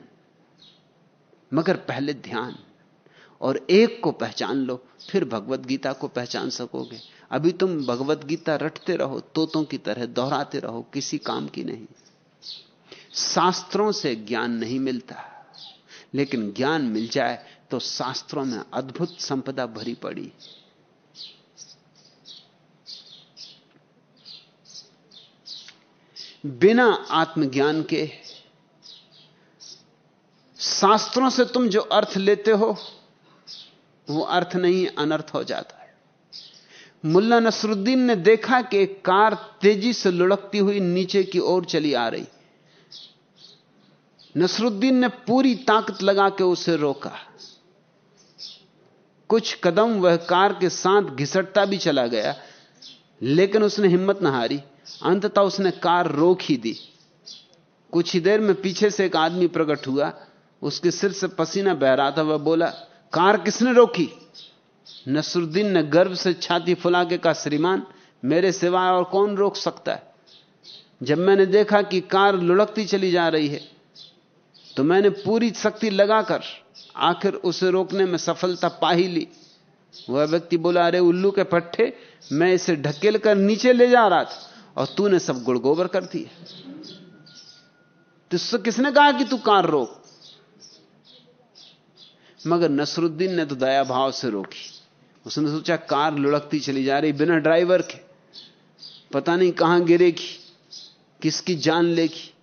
मगर पहले ध्यान। और एक को पहचान लो, फिर भगवत गीता को पहचान सकोगे। अभी तुम भगवत गीता रटते रहो, तोतों की तरह दोहराते रहो, किसी काम की नहीं। शास्त्रों से ज्ञान नहीं मिलता। लेकिन ज्ञान मिल जाए तो शास्त्रों में अद्भुत संपदा भरी पड़ी। बिना आत्मज्ञान के शास्त्रों से तुम जो अर्थ लेते हो, वो अर्थ नहीं, अनर्थ हो जाता है। मुल्ला नसरुद्दीन ने देखा कि कार तेज़ी से लुढ़कती हुई नीचे की ओर चली आ रही। नसरुद्दीन ने पूरी ताकत लगा के उसे रोका। कुछ कदम वह कार के साथ घिसटता भी चला गया, लेकिन उसने हिम्मत न हारी। अंततः उसने कार रोक ही दी। कुछ ही देर में पीछे से एक आदमी प्रकट हुआ। उसके सिर से पसीना बह रहा था। वह बोला, कार किसने रोकी? नसरुद्दीन ने गर्व से छाती फुला के कहा, श्रीमान, मेरे सिवाय और कौन रोक सकता है? जब मैंने देखा कि कार लुढ़कती चली जा रही है तो मैंने पूरी शक्ति लगाकर आखिर उसे रोकने में सफलता पा ही ली। वह व्यक्ति बोला, अरे, उल्लू के पट्टे मैं इसे ढकेल कर नीचे ले जा रहा था और तूने सब गुड़गोबर कर दिया तुझसे किसने कहा कि तू कार रोक? मगर नसरुद्दीन ने तो दया भाव से रोकी। उसने सोचा, कार लुढ़कती चली जा रही, बिना ड्राइवर के, पता नहीं कहाँ गिरेगी, किसकी जान लेगी।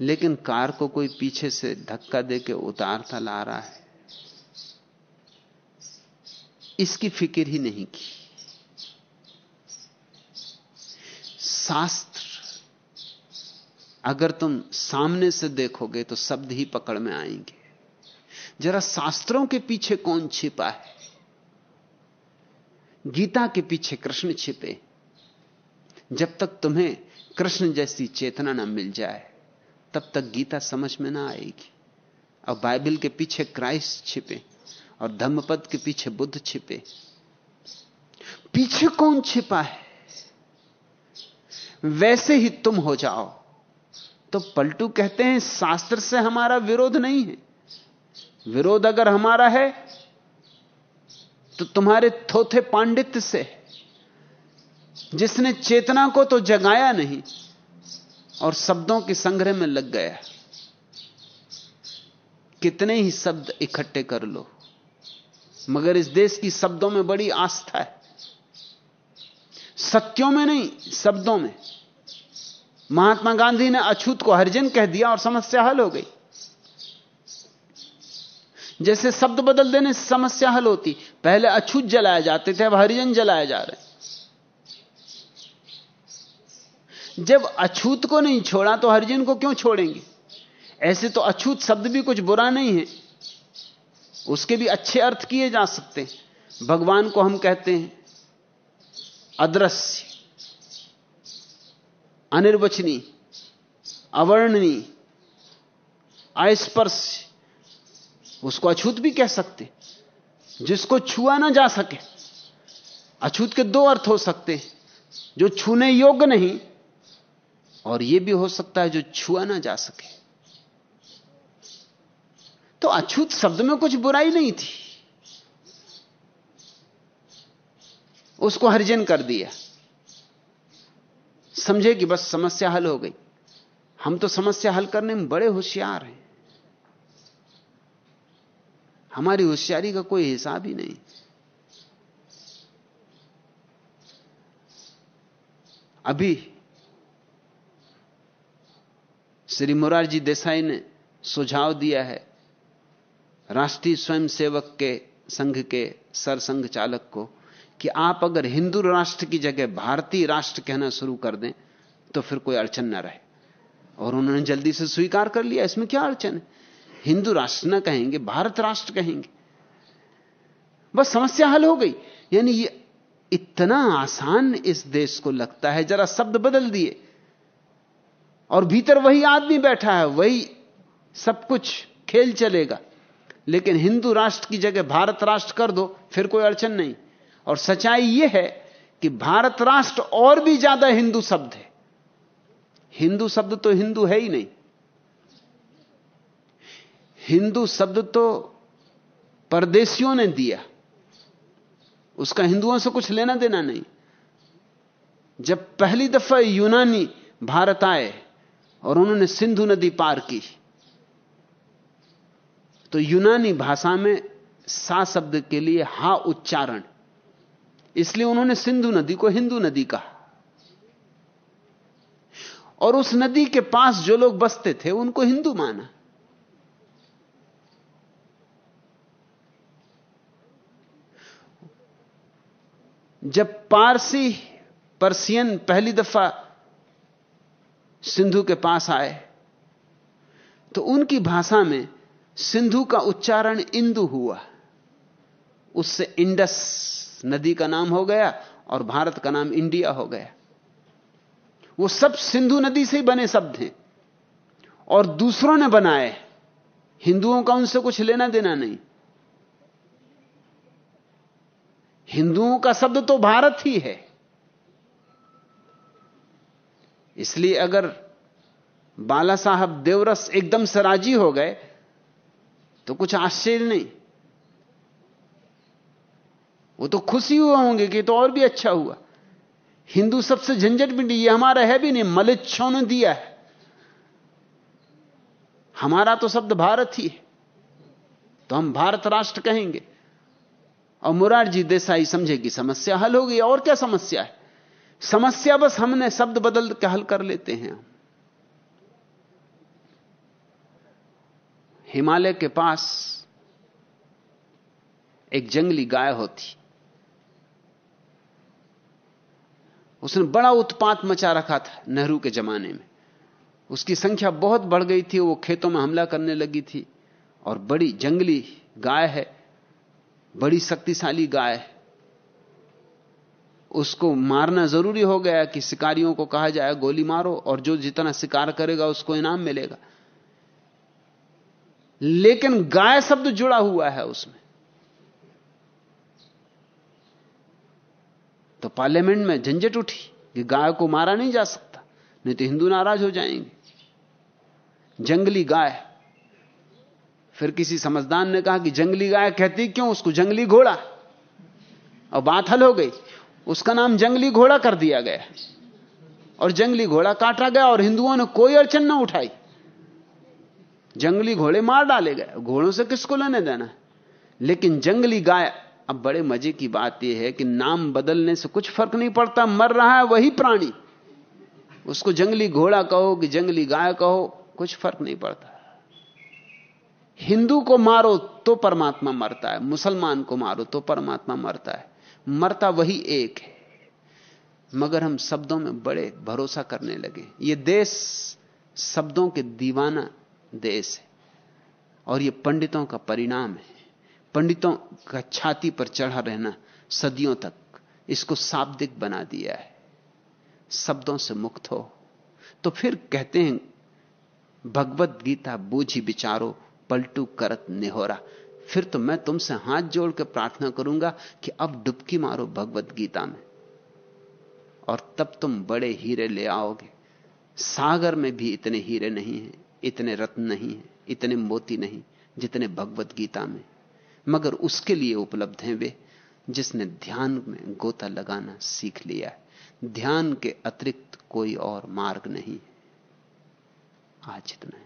लेकिन कार को कोई पीछे से धक्का देके उतारता ला रहा है। इसकी फ़िक्र ही नहीं की। शास्त्र, अगर तुम सामने से देखोगे तो शब्द ही पकड़ में आएँगे। जरा शास्त्रों के पीछे कौन छिपा है? गीता के पीछे कृष्ण छिपे। जब तक तुम्हें कृष्ण जैसी चेतना न मिल जाए तब तक गीता समझ में ना आएगी। और बाइबल के पीछे क्राइस्ट छिपे और धम्मपद के पीछे बुद्ध छिपे। पीछे कौन छिपा है? वैसे ही तुम हो जाओ। तो पलटू कहते हैं, शास्त्र से हमारा विरोध नहीं है। विरोध अगर हमारा है तो तुम्हारे थोथे पांडित्य से। जिसने चेतना को तो जगाया नहीं और शब्दों के संग्रह में लग गया कितने ही शब्द इकट्ठे कर लो, मगर इस देश की शब्दों में बड़ी आस्था है। सत्यों में नहीं, शब्दों में। महात्मा गांधी ने अछूत को हरिजन कह दिया और समस्या हल हो गई। जैसे शब्द बदल देने समस्या हल होती, पहले अछूत जलाए जाते थे, अब हरिजन जलाए जा रहे जब अछूत को नहीं छोड़ा तो हरिजन को क्यों छोड़ेंगे? ऐसे तो अछूत शब्द भी कुछ बुरा नहीं है। उसके भी अच्छे अर्थ किए जा सकते हैं। भगवान को हम कहते हैं, अदृश्य, अनिर्वचनी, अवर्णनी अस्पर्श उसको अछूत भी कह सकते जिसको छुआ ना जा सके, अछूत के दो अर्थ हो सकते जो छूने योग्य नहीं और यह भी हो सकता है जो छुआ ना जा सके। तो अछूत शब्द में कुछ बुराई नहीं थी। उसको हरिजन कर दिया। समझे कि बस समस्या हल हो गई। हम तो समस्या हल करने में बड़े होशियार हैं। हमारी होशियारी का कोई हिसाब ही नहीं। अभी श्री मुरारजी देसाई ने सुझाव दिया है, राष्ट्रीय स्वयंसेवक के संघ के सरसंघ चालक को, कि आप अगर हिंदू राष्ट्र की जगह भारतीय राष्ट्र कहना शुरू कर दें तो फिर कोई अड़चन ना रहे। और उन्होंने जल्दी से स्वीकार कर लिया, इसमें क्या अड़चन है? हिंदू राष्ट्र ना कहेंगे, भारत राष्ट्र कहेंगे। बस समस्या हल हो गई। यानी ये इतना आसान इस देश को लगता है, जरा शब्द बदल दिए। और भीतर वही आदमी बैठा है, वही सब कुछ खेल चलेगा। लेकिन हिंदू राष्ट्र की जगह भारत राष्ट्र कर दो, फिर कोई अड़चन नहीं। और सच्चाई यह है कि भारत राष्ट्र और भी ज़्यादा हिंदू शब्द है। हिंदू शब्द तो हिंदू है ही नहीं। हिंदू शब्द तो परदेशियों ने दिया। उसका हिंदुओं से कुछ लेना देना नहीं। जब पहली दफ़ा यूनानी भारत आए और उन्होंने सिंधु नदी पार की। तो यूनानी भाषा में सा शब्द के लिए हा उच्चारण। इसलिए उन्होंने सिंधु नदी को हिंदू नदी कहा। और उस नदी के पास जो लोग बसते थे, उनको हिंदू माना। जब पारसी, पर्सियन पहली दफ़ा सिंधु के पास आए। तो उनकी भाषा में सिंधु का उच्चारण इंदु हुआ। उससे इंडस नदी का नाम हो गया और भारत का नाम इंडिया हो गया। वो सब सिंधु नदी से ही बने शब्द हैं। और दूसरों ने बनाए। हिंदुओं का उनसे कुछ लेना देना नहीं। हिंदुओं का शब्द तो भारत ही है। इसलिए अगर बाला साहब देवरस एकदम से राज़ी हो गए तो कुछ आश्चर्य नहीं। वो तो खुशी हुए होंगे कि तो और भी अच्छा हुआ। हिंदू सबसे झंझट भी नहीं ये हमारा है भी नहीं मलिच्छों ने दिया है। हमारा तो शब्द भारत ही है। तो हम भारत राष्ट्र कहेंगे। और मुरारजी देसाई समझे कि समस्या हल हो गई, और क्या समस्या है? समस्या बस हमने शब्द बदल के हल कर लेते हैं हिमालय के पास एक जंगली गाय होती। उसने बड़ा उत्पात मचा रखा था नेहरू के जमाने में। उसकी संख्या बहुत बढ़ गई थी, वो खेतों में हमला करने लगी थी। और बड़ी जंगली गाय है, बड़ी शक्तिशाली गाय है। उसको मारना ज़रूरी हो गया कि शिकारियों को कहा जाए, गोली मारो और जो जितना शिकार करेगा उसको इनाम मिलेगा। लेकिन गाय शब्द जुड़ा हुआ है उसमें। तो पार्लियामेंट में झंझट उठी कि गाय को मारा नहीं जा सकता, नहीं तो हिंदू नाराज़ हो जाएँगे। जंगली गाय। फिर किसी समझदार ने कहा कि जंगली गाय कहती क्यों? उसको जंगली घोड़ा। और बात हल हो गई। उसका नाम जंगली घोड़ा कर दिया गया। और जंगली घोड़ा काटा गया और हिंदुओं ने कोई अड़चन ना उठाई। जंगली घोड़े मार डाले गए। घोड़ों से किसको लेने देना? लेकिन जंगली गाय, अब बड़े मज़े की बात यह है कि नाम बदलने से कुछ फ़र्क नहीं पड़ता। मर रहा है वही प्राणी। उसको जंगली घोड़ा कहो कि जंगली गाय कहो, कुछ फ़र्क नहीं पड़ता। हिंदू को मारो तो परमात्मा मरता है। मुसलमान को मारो तो परमात्मा मरता है। मरता वही एक है। मगर हम शब्दों में बड़े भरोसा करने लगे। ये देश शब्दों के दीवाना देश है। और ये पंडितों का परिणाम है। पंडितों का छाती पर चढ़ा रहना सदियों तक इसको शाब्दिक बना दिया है। शब्दों से मुक्त हो। तो फिर कहते हैं, भगवत गीता बूझी विचारो पलटू करत निहोरा। फिर तो मैं तुमसे हाथ जोड़ के प्रार्थना करूँगा कि अब डुबकी मारो भगवत गीता में। और तब तुम बड़े हीरे ले आओगे। सागर में भी इतने हीरे नहीं हैं, इतने रत्न नहीं हैं, इतने मोती नहीं, जितने भगवत गीता में। मगर उसके लिए उपलब्ध हैं वे, जिसने ध्यान में गोता लगाना सीख लिया है। ध्यान के अतिरिक्त कोई और मार्ग नहीं आज इतना है।